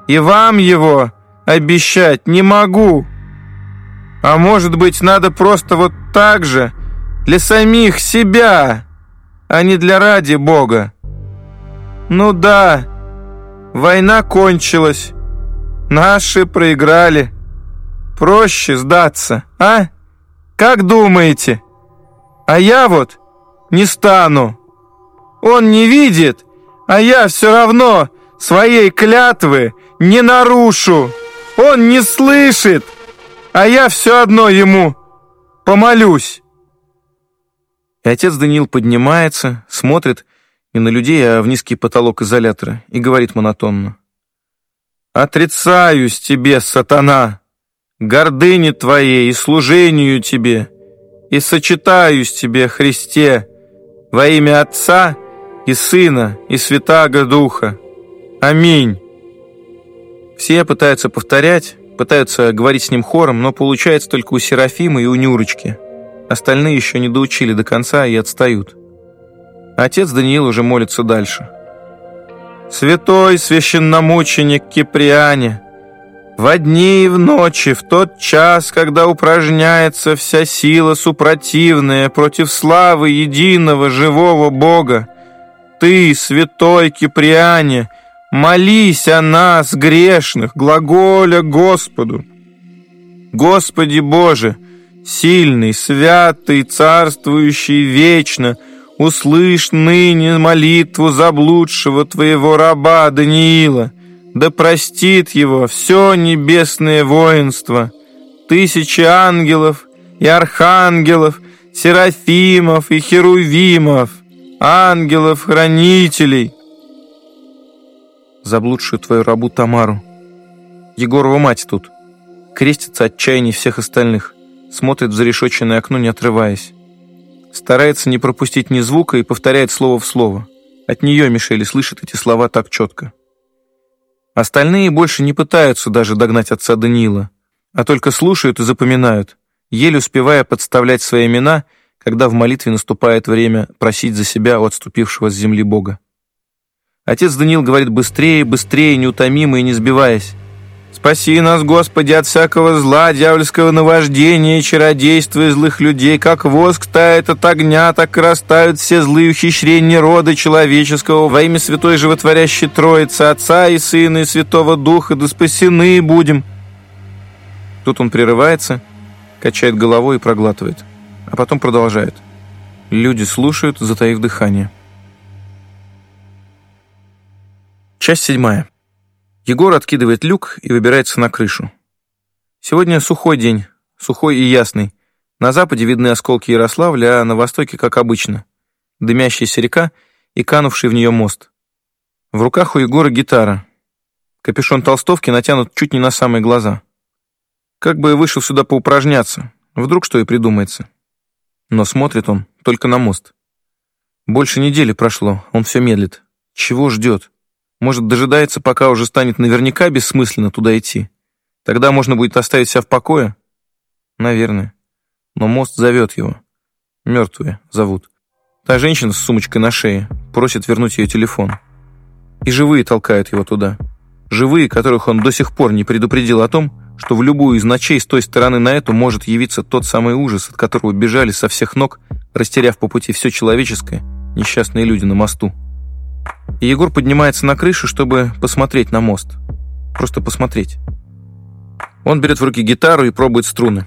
и вам его обещать не могу. А может быть, надо просто вот так же, для самих себя, а не для ради Бога. Ну да, война кончилась, наши проиграли. Проще сдаться, а? Как думаете? А я вот не стану. Он не видит, а я все равно своей клятвы не нарушу. Он не слышит, а я все одно ему помолюсь. И отец Даниил поднимается, смотрит не на людей, а в низкий потолок изолятора и говорит монотонно. «Отрицаюсь тебе, сатана, гордыне твоей и служению тебе, и сочетаюсь тебе, Христе, во имя Отца и Сына и Святаго Духа. Аминь». Все пытаются повторять, пытаются говорить с ним хором, но получается только у Серафима и у Нюрочки. Остальные еще не доучили до конца и отстают. Отец Даниил уже молится дальше. «Святой священномученик Киприане, в дни и в ночи, в тот час, когда упражняется вся сила супротивная против славы единого живого Бога, ты, святой Киприане, молись о нас, грешных, глаголя Господу. Господи Боже, сильный, святый, царствующий вечно, услышь ныне молитву заблудшего твоего раба Даниила, да простит его все небесное воинство, тысячи ангелов и архангелов, серафимов и херувимов, ангелов-хранителей, заблудшую твою рабу Тамару. Егорова мать тут. Крестится отчаяние всех остальных смотрит в зарешоченное окно, не отрываясь. Старается не пропустить ни звука и повторяет слово в слово. От нее Мишель слышит эти слова так четко. Остальные больше не пытаются даже догнать отца Даниила, а только слушают и запоминают, еле успевая подставлять свои имена, когда в молитве наступает время просить за себя у отступившего с земли Бога. Отец Даниил говорит быстрее, быстрее, неутомимо и не сбиваясь. Спаси нас, Господи, от всякого зла, дьявольского наваждения, чародейства и злых людей, как воск тает от огня, так и растают все злые ухищрения рода человеческого во имя Святой Животворящей Троицы, Отца и Сына и Святого Духа, да спасены будем». Тут он прерывается, качает головой и проглатывает, а потом продолжает. Люди слушают, затаив дыхание. Часть седьмая. Егор откидывает люк и выбирается на крышу. Сегодня сухой день, сухой и ясный. На западе видны осколки Ярославля, а на востоке, как обычно, дымящаяся река и канувший в нее мост. В руках у Егора гитара. Капюшон толстовки натянут чуть не на самые глаза. Как бы и вышел сюда поупражняться, вдруг что и придумается. Но смотрит он только на мост. Больше недели прошло, он все медлит. Чего ждет? Может, дожидается, пока уже станет наверняка бессмысленно туда идти? Тогда можно будет оставить себя в покое? Наверное. Но мост зовет его. Мертвые зовут. Та женщина с сумочкой на шее просит вернуть ее телефон. И живые толкают его туда. Живые, которых он до сих пор не предупредил о том, что в любую из ночей с той стороны на эту может явиться тот самый ужас, от которого бежали со всех ног, растеряв по пути все человеческое, несчастные люди на мосту. И Егор поднимается на крышу, чтобы посмотреть на мост. Просто посмотреть. Он берет в руки гитару и пробует струны.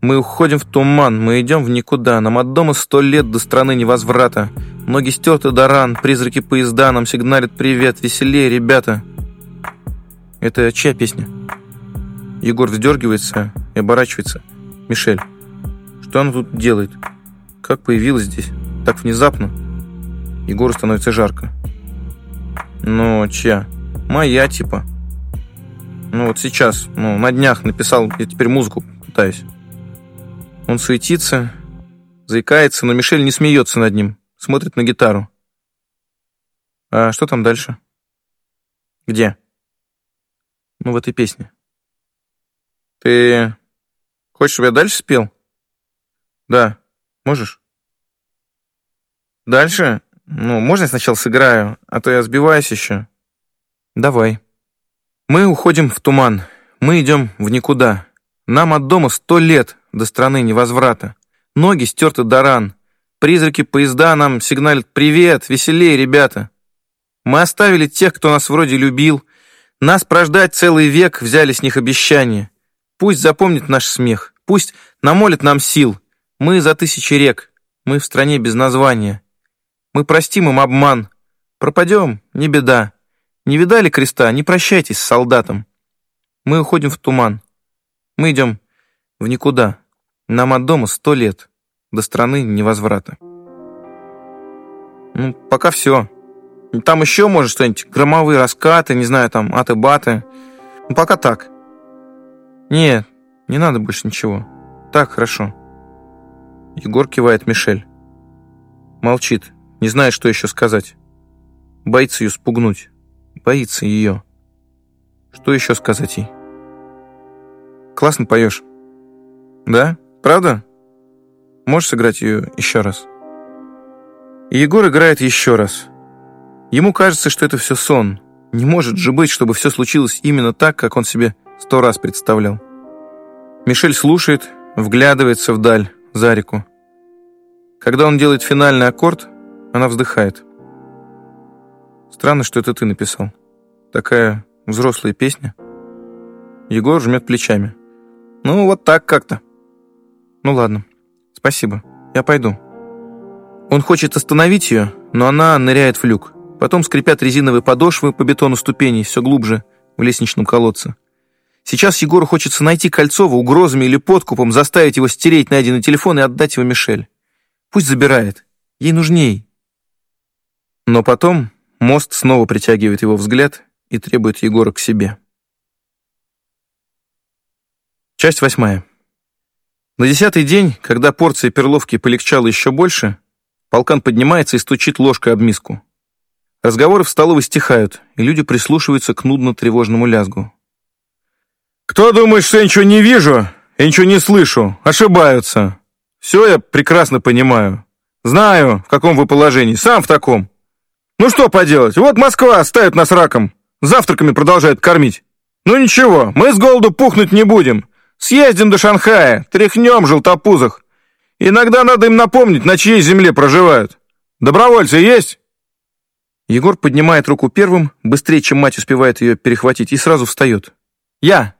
Мы уходим в туман, мы идем в никуда. Нам от дома сто лет до страны невозврата. Ноги стерты до ран, призраки поезда нам сигналят привет. Веселее, ребята. Это чья песня? Егор вздергивается и оборачивается. Мишель. Что она тут делает? Как появилась здесь? Так внезапно. Егору становится жарко. Ну, чья? Моя, типа. Ну, вот сейчас, ну, на днях написал, я теперь музыку пытаюсь. Он суетится, заикается, но Мишель не смеется над ним, смотрит на гитару. А что там дальше? Где? Ну, в этой песне. Ты хочешь, чтобы я дальше спел? Да. Можешь? Дальше? Ну, можно я сначала сыграю, а то я сбиваюсь еще. Давай. Мы уходим в туман. Мы идем в никуда. Нам от дома сто лет до страны невозврата. Ноги стерты до ран. Призраки поезда нам сигналят «Привет! Веселее, ребята!» Мы оставили тех, кто нас вроде любил. Нас прождать целый век взяли с них обещания. Пусть запомнит наш смех. Пусть намолит нам сил. Мы за тысячи рек. Мы в стране без названия. Мы простим им обман. Пропадем, не беда. Не видали креста, не прощайтесь с солдатом. Мы уходим в туман. Мы идем в никуда. Нам от дома сто лет. До страны невозврата. Ну, пока все. Там еще, может, что-нибудь, громовые раскаты, не знаю, там, аты-баты. Ну, пока так. Нет, не надо больше ничего. Так, хорошо. Егор кивает Мишель. Молчит, не знает, что еще сказать. Боится ее спугнуть. Боится ее. Что еще сказать ей? Классно поешь. Да? Правда? Можешь сыграть ее еще раз? И Егор играет еще раз. Ему кажется, что это все сон. Не может же быть, чтобы все случилось именно так, как он себе сто раз представлял. Мишель слушает, вглядывается вдаль, за реку. Когда он делает финальный аккорд, она вздыхает. Странно, что это ты написал. Такая взрослая песня. Егор жмет плечами. Ну, вот так как-то. Ну ладно, спасибо, я пойду. Он хочет остановить ее, но она ныряет в люк. Потом скрипят резиновые подошвы по бетону ступеней все глубже в лестничном колодце. Сейчас Егору хочется найти Кольцова угрозами или подкупом, заставить его стереть найденный телефон и отдать его Мишель. Пусть забирает. Ей нужней. Но потом мост снова притягивает его взгляд и требует Егора к себе. Часть восьмая. На десятый день, когда порция перловки полегчала еще больше, полкан поднимается и стучит ложкой об миску. Разговоры в столовой стихают, и люди прислушиваются к нудно-тревожному лязгу. «Кто думает, что я ничего не вижу и ничего не слышу? Ошибаются. Все я прекрасно понимаю. Знаю, в каком вы положении, сам в таком. Ну что поделать, вот Москва ставит нас раком, завтраками продолжает кормить. Ну ничего, мы с голоду пухнуть не будем. Съездим до Шанхая, тряхнем желтопузах. Иногда надо им напомнить, на чьей земле проживают. Добровольцы есть?» Егор поднимает руку первым, быстрее, чем мать успевает ее перехватить, и сразу встает. «Я!»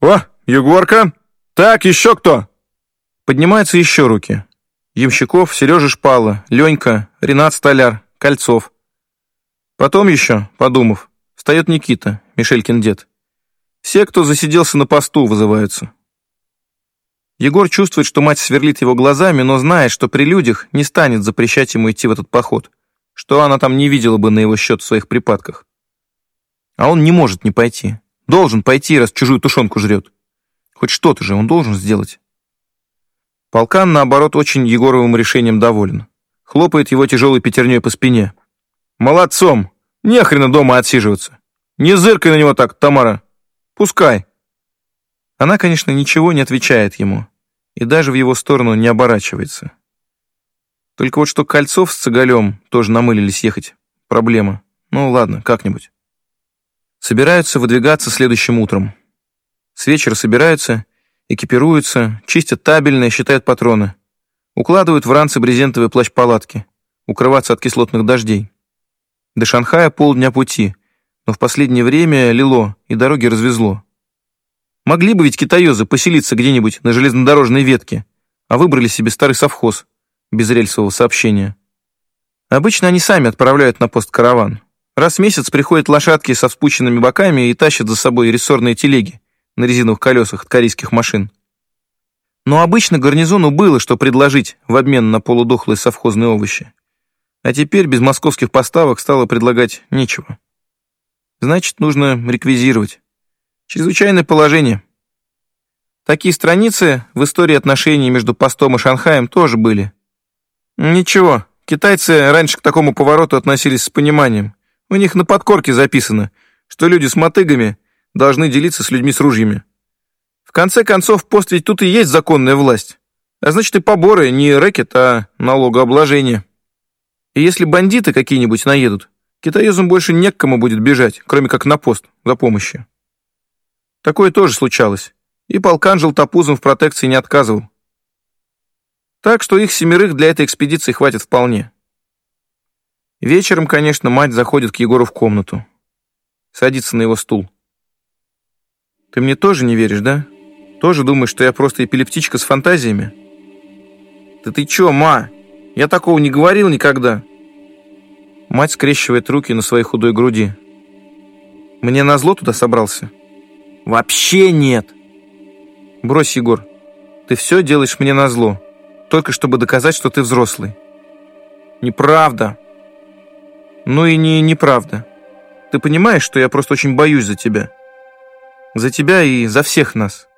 «О, Егорка! Так, еще кто?» Поднимаются еще руки. Ямщиков, Сережа Шпала, Ленька, Ренат Столяр, Кольцов. Потом еще, подумав, встает Никита, Мишелькин дед. Все, кто засиделся на посту, вызываются. Егор чувствует, что мать сверлит его глазами, но знает, что при людях не станет запрещать ему идти в этот поход, что она там не видела бы на его счет в своих припадках. А он не может не пойти. Должен пойти, раз чужую тушенку жрет. Хоть что-то же он должен сделать. Полкан, наоборот, очень Егоровым решением доволен. Хлопает его тяжелой пятерней по спине. «Молодцом! Нехрена дома отсиживаться! Не зыркай на него так, Тамара! Пускай!» Она, конечно, ничего не отвечает ему и даже в его сторону не оборачивается. Только вот что Кольцов с Цыгалем тоже намылились ехать. Проблема. Ну ладно, как-нибудь. Собираются выдвигаться следующим утром. С вечера собираются, экипируются, чистят табельные, считают патроны. Укладывают в ранцы брезентовые плащ-палатки. Укрываться от кислотных дождей. До Шанхая полдня пути. но в последнее время лило и дороги развезло. Могли бы ведь китаёзы поселиться где-нибудь на железнодорожной ветке, а выбрали себе старый совхоз без рельсового сообщения. Обычно они сами отправляют на пост караван. Раз в месяц приходят лошадки со спущенными боками и тащат за собой рессорные телеги на резиновых колесах от корейских машин. Но обычно гарнизону было что предложить в обмен на полудохлые совхозные овощи. А теперь без московских поставок стало предлагать нечего. Значит, нужно реквизировать. Чрезвычайное положение. Такие страницы в истории отношений между постом и Шанхаем тоже были. Ничего, китайцы раньше к такому повороту относились с пониманием. У них на подкорке записано, что люди с мотыгами должны делиться с людьми с ружьями. Конце концов, пост ведь тут и есть законная власть. А значит, и поборы не рэкет, а налогообложение. И если бандиты какие-нибудь наедут, китаёзам больше не к кому будет бежать, кроме как на пост за помощью. Такое тоже случалось, и полкан желтопузом в протекции не отказывал. Так что их семерых для этой экспедиции хватит вполне. Вечером, конечно, мать заходит к Егору в комнату. Садится на его стул. «Ты мне тоже не веришь, да? Тоже думаешь, что я просто эпилептичка с фантазиями?» «Да ты чё, ма? Я такого не говорил никогда. Мать скрещивает руки на своей худой груди. Мне назло туда собрался? Вообще нет. Брось, Егор. Ты все делаешь мне назло, только чтобы доказать, что ты взрослый. Неправда. Ну и не неправда. Ты понимаешь, что я просто очень боюсь за тебя? За тебя и за всех нас.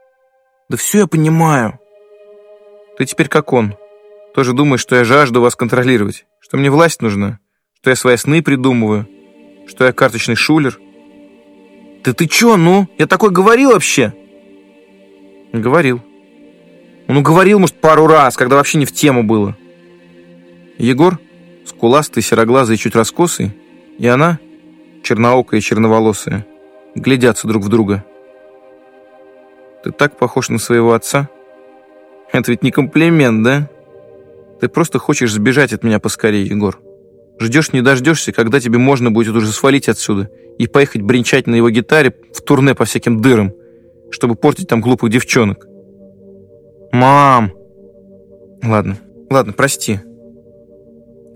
Да все я понимаю. Ты теперь как он. Тоже думаешь, что я жажду вас контролировать, что мне власть нужна, что я свои сны придумываю, что я карточный шулер. Да ты чё, ну? Я такой говорил вообще? Говорил. Ну, говорил, может, пару раз, когда вообще не в тему было. Егор, скуластый, сероглазый, чуть раскосый, и она, черноокая и черноволосая, глядятся друг в друга. Ты так похож на своего отца. Это ведь не комплимент, да? Ты просто хочешь сбежать от меня поскорее, Егор. Ждешь не дождешься, когда тебе можно будет уже свалить отсюда и поехать бренчать на его гитаре в турне по всяким дырам, чтобы портить там глупых девчонок. Мам! Ладно, ладно, прости.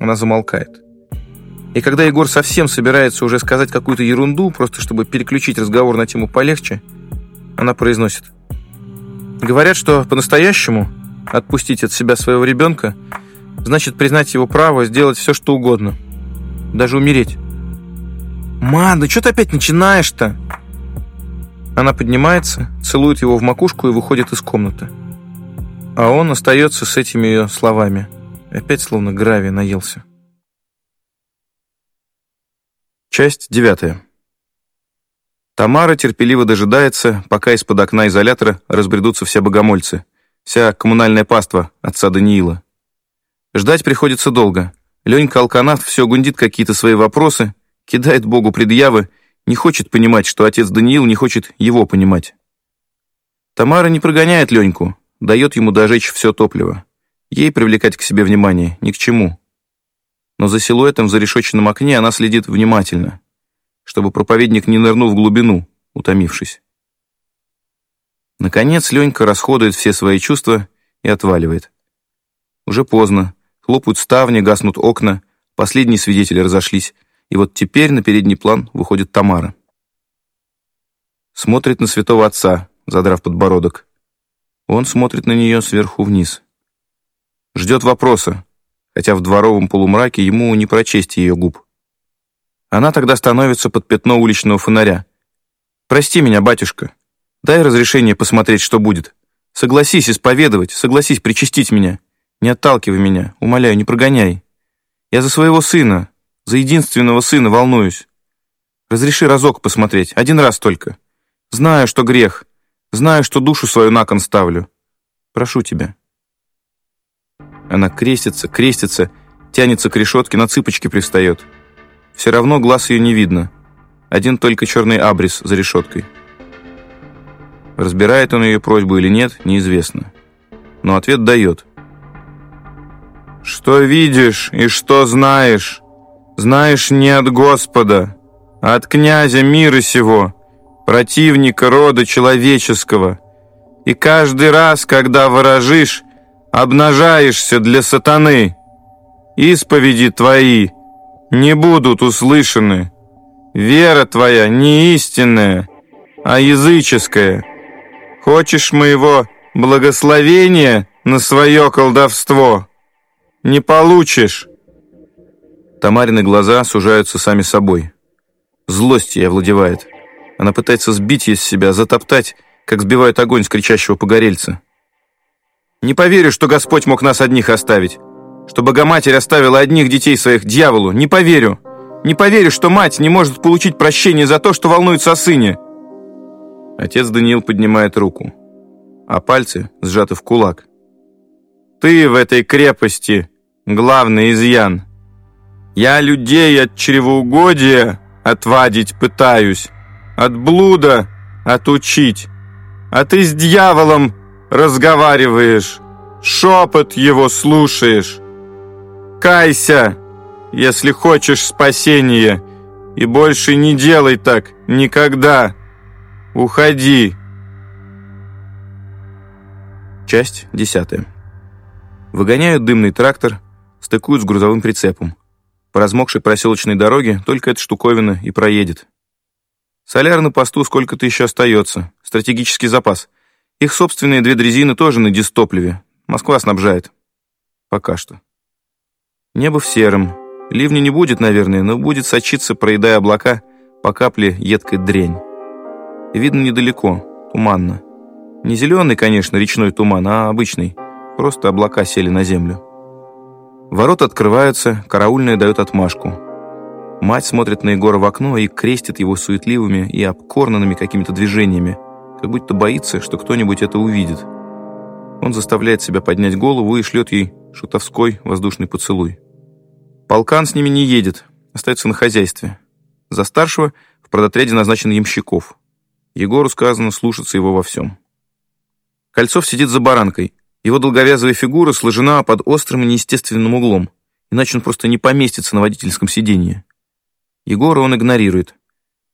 Она замолкает. И когда Егор совсем собирается уже сказать какую-то ерунду, просто чтобы переключить разговор на тему полегче, она произносит. Говорят, что по-настоящему Отпустить от себя своего ребенка значит признать его право сделать все, что угодно. Даже умереть. «Ма, да что ты опять начинаешь-то?» Она поднимается, целует его в макушку и выходит из комнаты. А он остается с этими ее словами. Опять словно гравий наелся. Часть девятая. Тамара терпеливо дожидается, пока из-под окна изолятора разбредутся все богомольцы – Вся коммунальная паства отца Даниила. Ждать приходится долго. Ленька Алканав все гундит какие-то свои вопросы, кидает Богу предъявы, не хочет понимать, что отец Даниил не хочет его понимать. Тамара не прогоняет Леньку, дает ему дожечь все топливо. Ей привлекать к себе внимание ни к чему. Но за силуэтом в зарешоченном окне она следит внимательно, чтобы проповедник не нырнул в глубину, утомившись. Наконец Ленька расходует все свои чувства и отваливает. Уже поздно. Хлопают ставни, гаснут окна. Последние свидетели разошлись. И вот теперь на передний план выходит Тамара. Смотрит на святого отца, задрав подбородок. Он смотрит на нее сверху вниз. Ждет вопроса, хотя в дворовом полумраке ему не прочесть ее губ. Она тогда становится под пятно уличного фонаря. «Прости меня, батюшка», Дай разрешение посмотреть, что будет. Согласись исповедовать, согласись причастить меня. Не отталкивай меня, умоляю, не прогоняй. Я за своего сына, за единственного сына волнуюсь. Разреши разок посмотреть, один раз только. Знаю, что грех, знаю, что душу свою на кон ставлю. Прошу тебя». Она крестится, крестится, тянется к решетке, на цыпочки пристает. Все равно глаз ее не видно. Один только черный абрис за решеткой. Разбирает он ее просьбу или нет, неизвестно. Но ответ дает. «Что видишь и что знаешь, знаешь не от Господа. от князя мира сего, противника рода человеческого. И каждый раз, когда ворожишь, обнажаешься для сатаны. Исповеди твои не будут услышаны. Вера твоя не истинная, а языческая. Хочешь моего благословения на свое колдовство? Не получишь. Тамарины глаза сужаются сами собой. Злость ей овладевает. Она пытается сбить из себя, затоптать, как сбивают огонь с кричащего погорельца. Не поверю, что Господь мог нас одних оставить. Что Богоматерь оставила одних детей своих дьяволу. Не поверю. Не поверю, что мать не может получить прощение за то, что волнуется о сыне. Отец Даниил поднимает руку, а пальцы сжаты в кулак. Ты в этой крепости главный изъян. Я людей от чревоугодия отвадить пытаюсь, от блуда отучить, а ты с дьяволом разговариваешь, шепот его слушаешь. Кайся, если хочешь спасения, и больше не делай так никогда. Уходи. Часть десятая. Выгоняют дымный трактор, стыкуют с грузовым прицепом. По размокшей проселочной дороге только эта штуковина и проедет. Соляр на посту сколько-то еще остается. Стратегический запас. Их собственные две дрезины тоже на дистопливе. Москва снабжает. Пока что. Небо в сером. Ливня не будет, наверное, но будет сочиться, проедая облака, по капле едкой дрень. Видно недалеко, туманно. Не зеленый, конечно, речной туман, а обычный. Просто облака сели на землю. Ворота открываются, караульная дает отмашку. Мать смотрит на Егора в окно и крестит его суетливыми и обкорнанными какими-то движениями, как будто боится, что кто-нибудь это увидит. Он заставляет себя поднять голову и шлет ей шутовской воздушный поцелуй. Полкан с ними не едет, остается на хозяйстве. За старшего в продотряде назначен Ямщиков. Егору сказано слушаться его во всем. Кольцов сидит за баранкой, его долговязая фигура сложена под острым и неестественным углом, иначе он просто не поместится на водительском сиденье. Егора он игнорирует.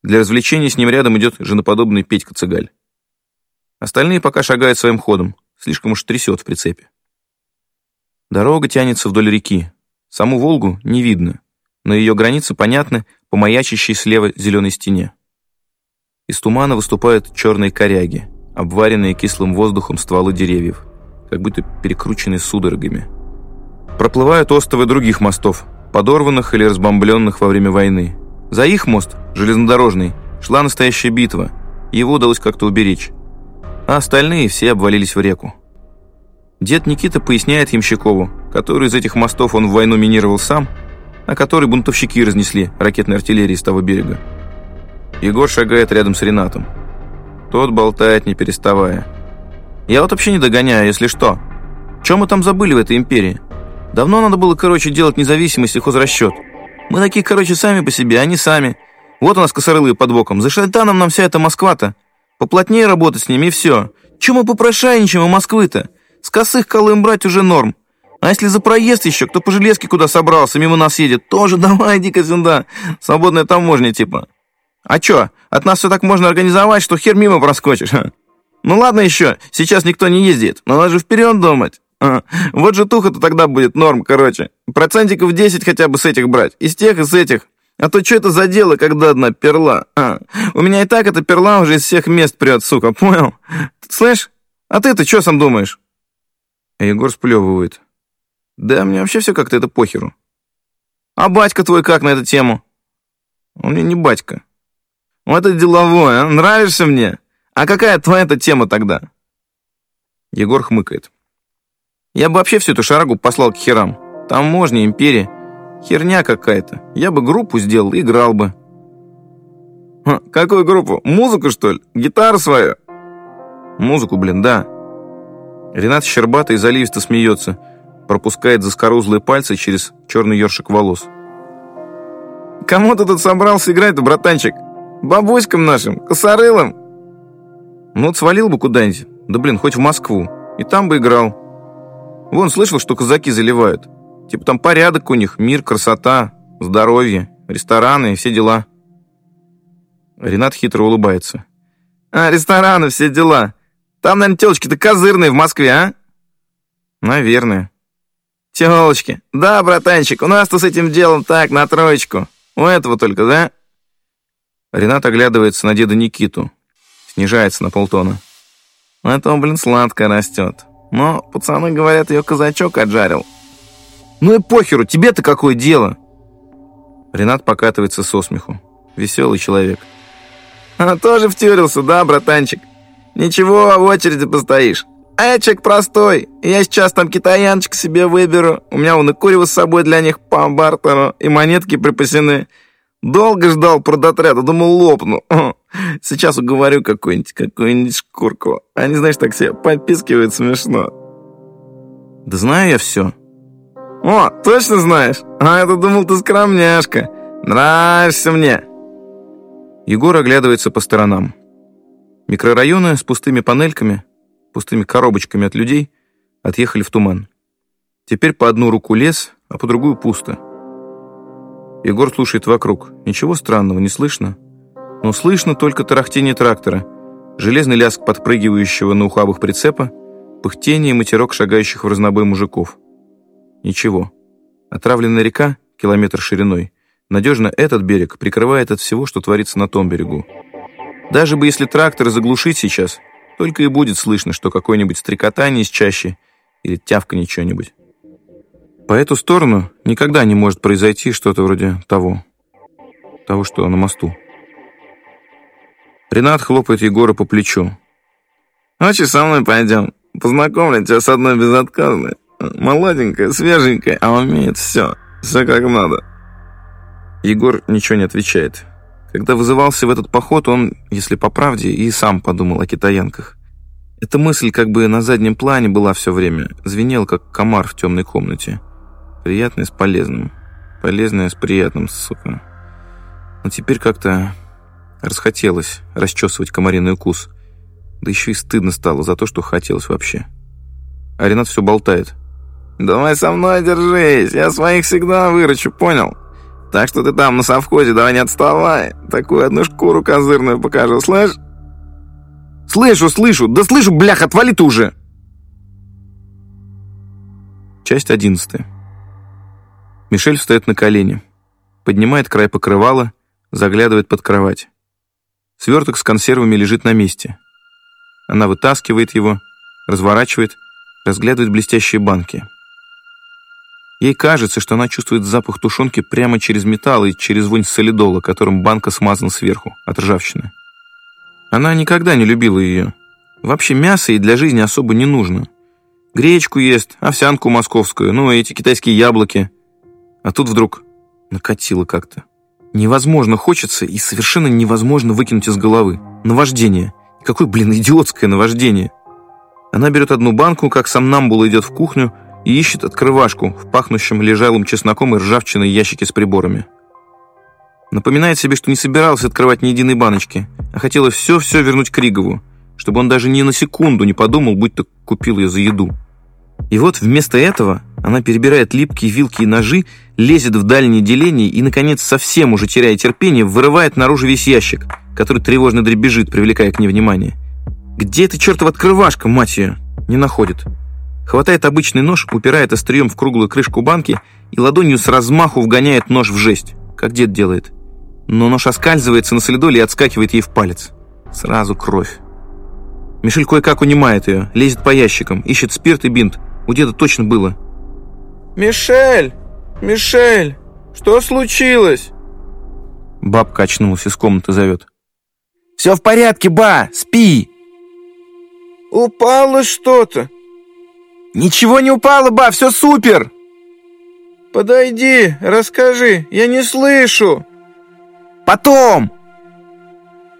Для развлечения с ним рядом идет женоподобный Петька Цыгаль. Остальные пока шагают своим ходом, слишком уж трясет в прицепе. Дорога тянется вдоль реки. Саму Волгу не видно, но ее границы понятны по маячащей слева зеленой стене. Из тумана выступают черные коряги, обваренные кислым воздухом стволы деревьев как будто перекрученный судорогами. Проплывают остовы других мостов, подорванных или разбомбленных во время войны. За их мост, железнодорожный, шла настоящая битва, его удалось как-то уберечь. А остальные все обвалились в реку. Дед Никита поясняет Ямщикову, который из этих мостов он в войну минировал сам, а который бунтовщики разнесли ракетной артиллерией с того берега. Егор шагает рядом с Ренатом. Тот болтает, не переставая. Я вот вообще не догоняю, если что. Чем мы там забыли в этой империи? Давно надо было, короче, делать независимость и хозрасчет. Мы такие, короче, сами по себе, они сами. Вот у нас косорылые под боком. За шайтаном нам вся эта Москва-то. Поплотнее работать с ними и все. Чем мы попрошайничаем у Москвы-то? С косых колым брать уже норм. А если за проезд еще, кто по железке куда собрался, мимо нас едет, тоже давай, иди-ка сюда. Свободная таможня, типа. А чё, от нас все так можно организовать, что хер мимо проскочишь? Ну ладно еще, сейчас никто не ездит, но надо же вперед думать. А, вот же туха-то тогда будет норм, короче. Процентиков 10 хотя бы с этих брать. Из тех и с этих. А то что это за дело, когда одна перла? А, у меня и так эта перла уже из всех мест прет, сука, понял? Слышь, а ты-то что сам думаешь? Егор сплевывает. Да мне вообще все как-то это похеру. А батька твой как на эту тему? Он мне не батька. Вот это деловой, а? Нравишься мне? А какая твоя-то тема тогда? Егор хмыкает. Я бы вообще всю эту шарагу послал к херам. Там можно, империя. Херня какая-то. Я бы группу сделал и играл бы. Какую группу? Музыку, что ли? Гитару свою? Музыку, блин, да. Ренат щербатый заливисто смеется, пропускает заскорузлые пальцы через черный ершик волос. Кому ты тут собрался играть-то, братанчик? Бабуськам нашим, косорылам? Ну вот свалил бы куда-нибудь, да блин, хоть в Москву, и там бы играл. Вон, слышал, что казаки заливают. Типа там порядок у них, мир, красота, здоровье, рестораны и все дела. Ренат хитро улыбается. «А, рестораны, все дела. Там, наверное, телочки-то козырные в Москве, а?» «Наверное». «Телочки. Да, братанчик, у нас-то с этим делом так, на троечку. У этого только, да?» Ренат оглядывается на деда Никиту. Снижается на полтона. «Это, блин, сладко растет. Но пацаны говорят, ее казачок отжарил». «Ну и похеру, тебе-то какое дело?» Ренат покатывается со смеху. Веселый человек. «А тоже втюрился, да, братанчик? Ничего, в очереди постоишь. А я человек простой. Я сейчас там китаянчик себе выберу. У меня вон и курево с собой для них по бартеру, и монетки припасены. Долго ждал продотряда, думал, лопну. Сейчас уговорю какую-нибудь, какую-нибудь шкурку. Они, знаешь, так себе попискивают смешно. Да знаю я все. О, точно знаешь? А я-то думал, ты скромняшка. Нравишься мне. Егор оглядывается по сторонам. Микрорайоны с пустыми панельками, пустыми коробочками от людей отъехали в туман. Теперь по одну руку лес, а по другую пусто. Егор слушает вокруг. Ничего странного не слышно. Но слышно только тарахтение трактора, железный лязг подпрыгивающего на ухабах прицепа, пыхтение и матерок шагающих в разнобой мужиков. Ничего. Отравленная река, километр шириной, надежно этот берег прикрывает от всего, что творится на том берегу. Даже бы если трактор заглушить сейчас, только и будет слышно, что какое-нибудь стрекотание из чаще или тявканье чего-нибудь. По эту сторону никогда не может произойти что-то вроде того. Того, что на мосту. Ренат хлопает Егора по плечу. «Ночью со мной пойдем. Познакомлю тебя с одной безотказной. Молоденькая, свеженькая, а умеет все. Все как надо». Егор ничего не отвечает. Когда вызывался в этот поход, он, если по правде, и сам подумал о китаянках. Эта мысль как бы на заднем плане была все время, звенел, как комар в темной комнате. Приятное с полезным. Полезное с приятным, сука. Но теперь как-то расхотелось расчесывать комариный укус. Да еще и стыдно стало за то, что хотелось вообще. А Ренат все болтает. «Давай со мной держись, я своих всегда выручу, понял? Так что ты там на совхозе давай не отставай. Такую одну шкуру козырную покажу, слышь?» «Слышу, слышу! Да слышу, блях, отвали ты уже!» Часть одиннадцатая. Мишель встает на колени, поднимает край покрывала, заглядывает под кровать. Сверток с консервами лежит на месте. Она вытаскивает его, разворачивает, разглядывает блестящие банки. Ей кажется, что она чувствует запах тушенки прямо через металл и через вонь солидола, которым банка смазана сверху, от ржавчины. Она никогда не любила ее. Вообще мясо ей для жизни особо не нужно. Гречку ест, овсянку московскую, ну, эти китайские яблоки. А тут вдруг накатило как-то. Невозможно хочется и совершенно невозможно выкинуть из головы. Наваждение. Какое, блин, идиотское наваждение. Она берет одну банку, как сам Намбул идет в кухню и ищет открывашку в пахнущем лежалым чесноком и ржавчиной ящике с приборами. Напоминает себе, что не собиралась открывать ни единой баночки, а хотела все-все вернуть Кригову, чтобы он даже ни на секунду не подумал, будто купил ее за еду. И вот вместо этого она перебирает липкие вилки и ножи, лезет в дальнее деление и, наконец, совсем уже теряя терпение, вырывает наружу весь ящик, который тревожно дребезжит, привлекая к ней внимание. Где эта чертова открывашка, мать ее? Не находит. Хватает обычный нож, упирает острием в круглую крышку банки и ладонью с размаху вгоняет нож в жесть, как дед делает. Но нож оскальзывается на солидоле и отскакивает ей в палец. Сразу кровь. Мишель кое-как унимает ее, лезет по ящикам, ищет спирт и бинт. У деда точно было. «Мишель! Мишель! Что случилось?» Бабка очнулась из комнаты, зовет. «Все в порядке, ба! Спи!» «Упало что-то!» «Ничего не упало, ба! Все супер!» «Подойди, расскажи, я не слышу!» «Потом!»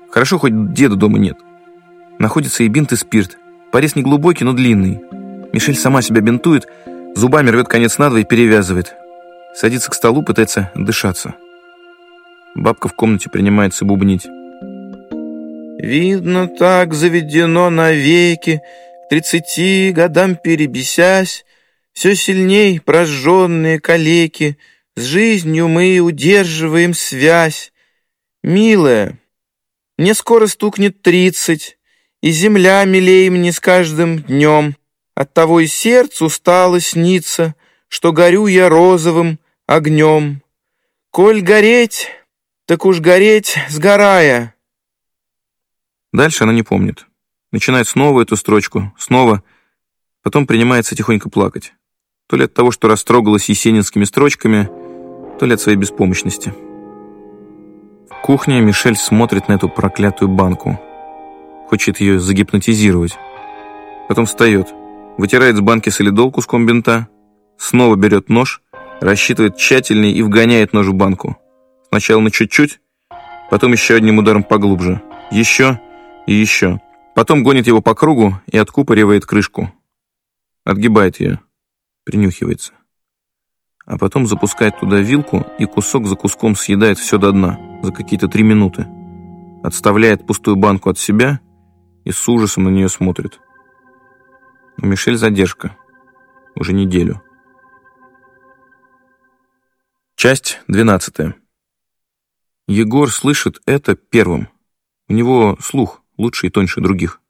Хорошо, хоть деда дома нет. Находится и бинт, и спирт. Порез не глубокий, но длинный. Мишель сама себя бинтует, зубами рвет конец надвое и перевязывает. Садится к столу, пытается дышаться. Бабка в комнате принимается бубнить. «Видно, так заведено навеки, тридцати годам перебесясь, все сильней прожженные калеки, с жизнью мы удерживаем связь. Милая, Мне скоро стукнет тридцать, и земля милей мне с каждым днем. Оттого и сердцу стало сниться, что горю я розовым огнем. Коль гореть, так уж гореть, сгорая. Дальше она не помнит. Начинает снова эту строчку, снова, потом принимается тихонько плакать. То ли от того, что растрогалась есенинскими строчками, то ли от своей беспомощности. В кухне Мишель смотрит на эту проклятую банку. Хочет ее загипнотизировать. Потом встает, вытирает с банки солидол куском бинта, снова берет нож, рассчитывает тщательнее и вгоняет нож в банку. Сначала на чуть-чуть, потом еще одним ударом поглубже. Еще и еще. Потом гонит его по кругу и откупоривает крышку. Отгибает ее, принюхивается. А потом запускает туда вилку и кусок за куском съедает все до дна за какие-то три минуты. Отставляет пустую банку от себя и с ужасом на нее смотрит. У Мишель задержка. Уже неделю. Часть двенадцатая. Егор слышит это первым. У него слух лучше и тоньше других.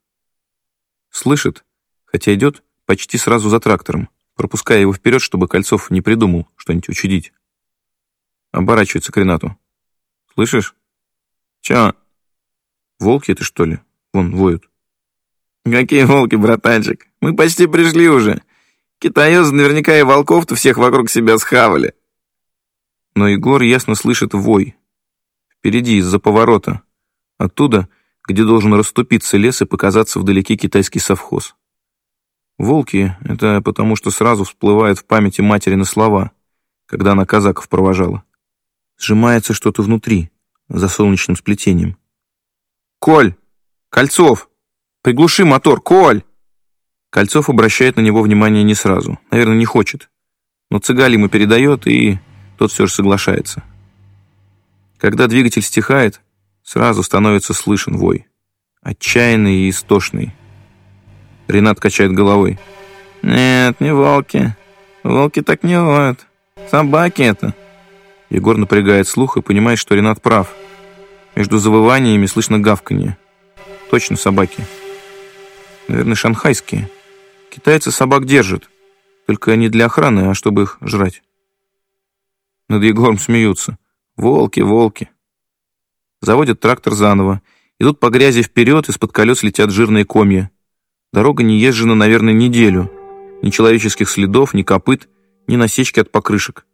Слышит, хотя идет почти сразу за трактором, пропуская его вперед, чтобы Кольцов не придумал что-нибудь учудить. Оборачивается к Ренату. «Слышишь? Чё? Волки это, что ли? Вон, воют». «Какие волки, братанчик? Мы почти пришли уже. Китаёзы наверняка и волков-то всех вокруг себя схавали». Но Егор ясно слышит вой, Впереди, из-за поворота. Оттуда, где должен расступиться лес и показаться вдалеке китайский совхоз. Волки — это потому, что сразу всплывают в памяти матери на слова, когда она казаков провожала. Сжимается что-то внутри, за солнечным сплетением. «Коль! Кольцов! Приглуши мотор, Коль!» Кольцов обращает на него внимание не сразу, наверное, не хочет. Но цыгаль ему передает, и тот все же соглашается. Когда двигатель стихает, сразу становится слышен вой. Отчаянный и истошный. Ренат качает головой. «Нет, не волки. Волки так не воют. Собаки это». Егор напрягает слух и понимает, что Ренат прав. Между завываниями слышно гавканье. Точно собаки. Наверное, шанхайские. Китайцы собак держат. Только не для охраны, а чтобы их жрать. Над Егором смеются. Волки, волки. Заводят трактор заново. Идут по грязи вперед, из-под колес летят жирные комья. Дорога не езжена, наверное, неделю. Ни человеческих следов, ни копыт, ни насечки от покрышек.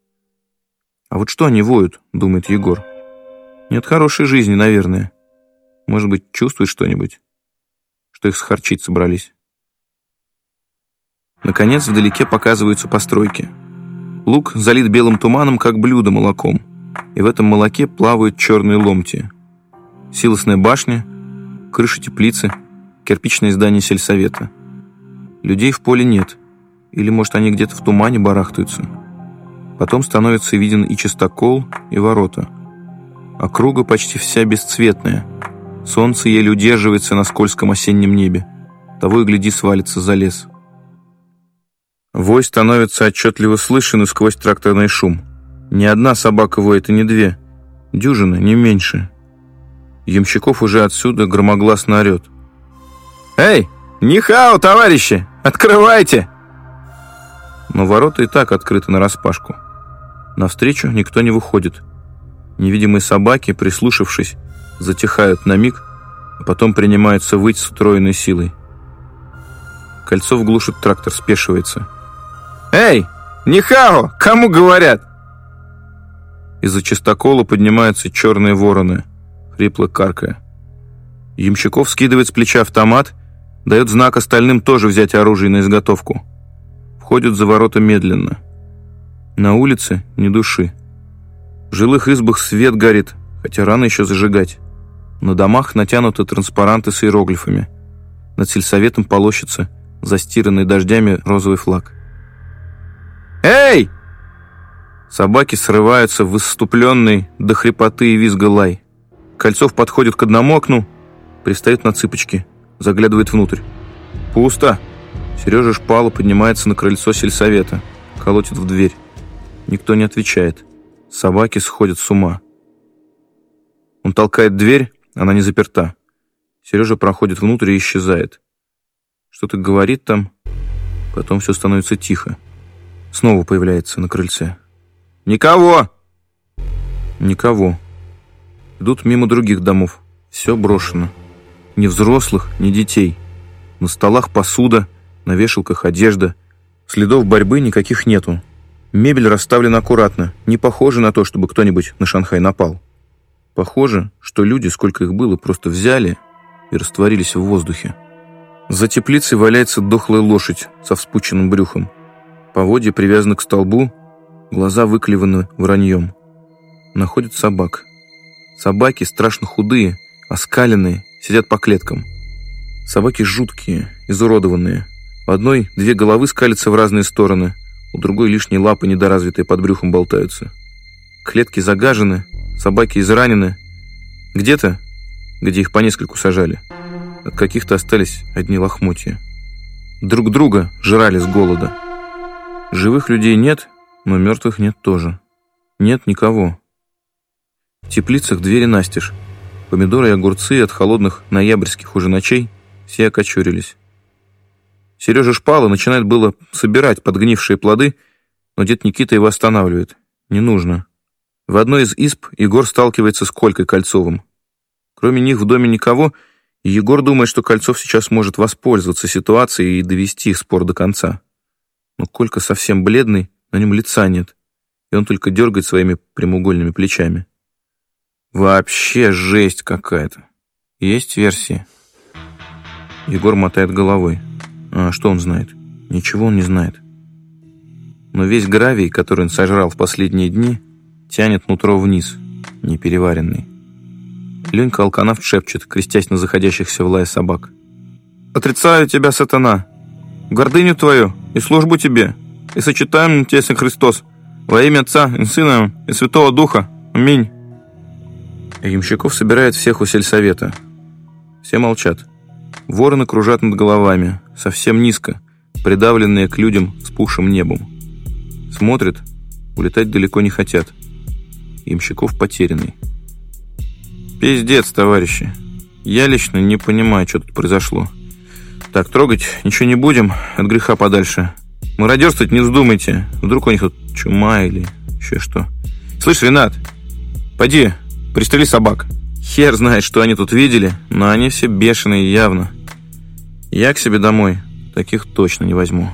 А вот что они воют, думает Егор. Нет хорошей жизни, наверное. Может быть, чувствует что-нибудь, что их схарчить собрались. Наконец, вдалеке показываются постройки. Луг залит белым туманом, как блюдо молоком и в этом молоке плавают черные ломти. Силосная башня, крыша теплицы, кирпичное здание сельсовета. Людей в поле нет, или, может, они где-то в тумане барахтаются. Потом становится виден и чистокол, и ворота. Округа почти вся бесцветная. Солнце еле удерживается на скользком осеннем небе. Того и гляди свалится за лес. Вой становится отчетливо слышен и сквозь тракторный шум. Ни одна собака воет, и не две. Дюжина, не меньше. Ямщиков уже отсюда громогласно орет. «Эй, нихао, товарищи! Открывайте!» Но ворота и так открыты нараспашку. Навстречу никто не выходит. Невидимые собаки, прислушавшись, затихают на миг, а потом принимаются выть с утроенной силой. Кольцов глушит трактор, спешивается. «Эй, нихао, кому говорят?» Из-за чистокола поднимаются черные вороны, хрипло каркая. Ямщиков скидывает с плеча автомат, дает знак остальным тоже взять оружие на изготовку. Входят за ворота медленно. На улице ни души. В жилых избах свет горит, хотя рано еще зажигать. На домах натянуты транспаранты с иероглифами. Над сельсоветом полощется застиранный дождями розовый флаг. «Эй!» Собаки срываются в выступленный до хрипоты и визга лай. Кольцов подходит к одному окну, пристает на цыпочки, заглядывает внутрь. Пусто. Сережа Шпала поднимается на крыльцо сельсовета, колотит в дверь. Никто не отвечает. Собаки сходят с ума. Он толкает дверь, Она не заперта. Сережа проходит внутрь и исчезает. Что-то говорит там, потом все становится тихо. Снова появляется на крыльце. «Никого!» Никого. Идут мимо других домов. Все брошено. Ни взрослых, ни детей. На столах посуда, на вешалках одежда. Следов борьбы никаких нету. Мебель расставлена аккуратно. Не похоже на то, чтобы кто-нибудь на Шанхай напал. Похоже, что люди, сколько их было, просто взяли и растворились в воздухе. За теплицей валяется дохлая лошадь со вспученным брюхом. Поводья привязаны к столбу, глаза выклеваны враньем. Находят собак. Собаки страшно худые, оскаленные, сидят по клеткам. Собаки жуткие, изуродованные. У одной две головы скалятся в разные стороны, у другой лишние лапы недоразвитые под брюхом болтаются. Клетки загажены, собаки изранены. Где-то, где их по нескольку сажали, от каких-то остались одни лохмотья. Друг друга жрали с голода. Живых людей нет, но мертвых нет тоже. Нет никого. В теплицах двери настежь. Помидоры и огурцы от холодных ноябрьских уже ночей все окочурились. Сережа Шпала начинает было собирать подгнившие плоды, но дед Никита его останавливает. Не нужно. В одной из изб Егор сталкивается с Колькой Кольцовым. Кроме них в доме никого, и Егор думает, что Кольцов сейчас может воспользоваться ситуацией и довести их спор до конца. Но Колька совсем бледный, на нем лица нет, и он только дергает своими прямоугольными плечами. Вообще жесть какая-то. Есть версии? Егор мотает головой. А что он знает? Ничего он не знает. Но весь гравий, который он сожрал в последние дни, тянет нутро вниз, непереваренный. Ленька Алканавт шепчет, крестясь на заходящихся в лае собак. «Отрицаю тебя, сатана! Гордыню твою и службу тебе, и сочетаем тебя, Христос, во имя Отца и Сына и Святого Духа. Аминь!» Ямщиков собирает всех у сельсовета. Все молчат. Вороны кружат над головами, совсем низко, придавленные к людям с пухшим небом. Смотрят, улетать далеко не хотят. Ямщиков потерянный. Пиздец, товарищи. Я лично не понимаю, что тут произошло. Так, трогать ничего не будем, от греха подальше. Мародерствовать не вздумайте. Вдруг у них тут чума или еще что. Слышь, Ренат, поди, Пристрели собак. Хер знает, что они тут видели, но они все бешеные явно. Я к себе домой таких точно не возьму.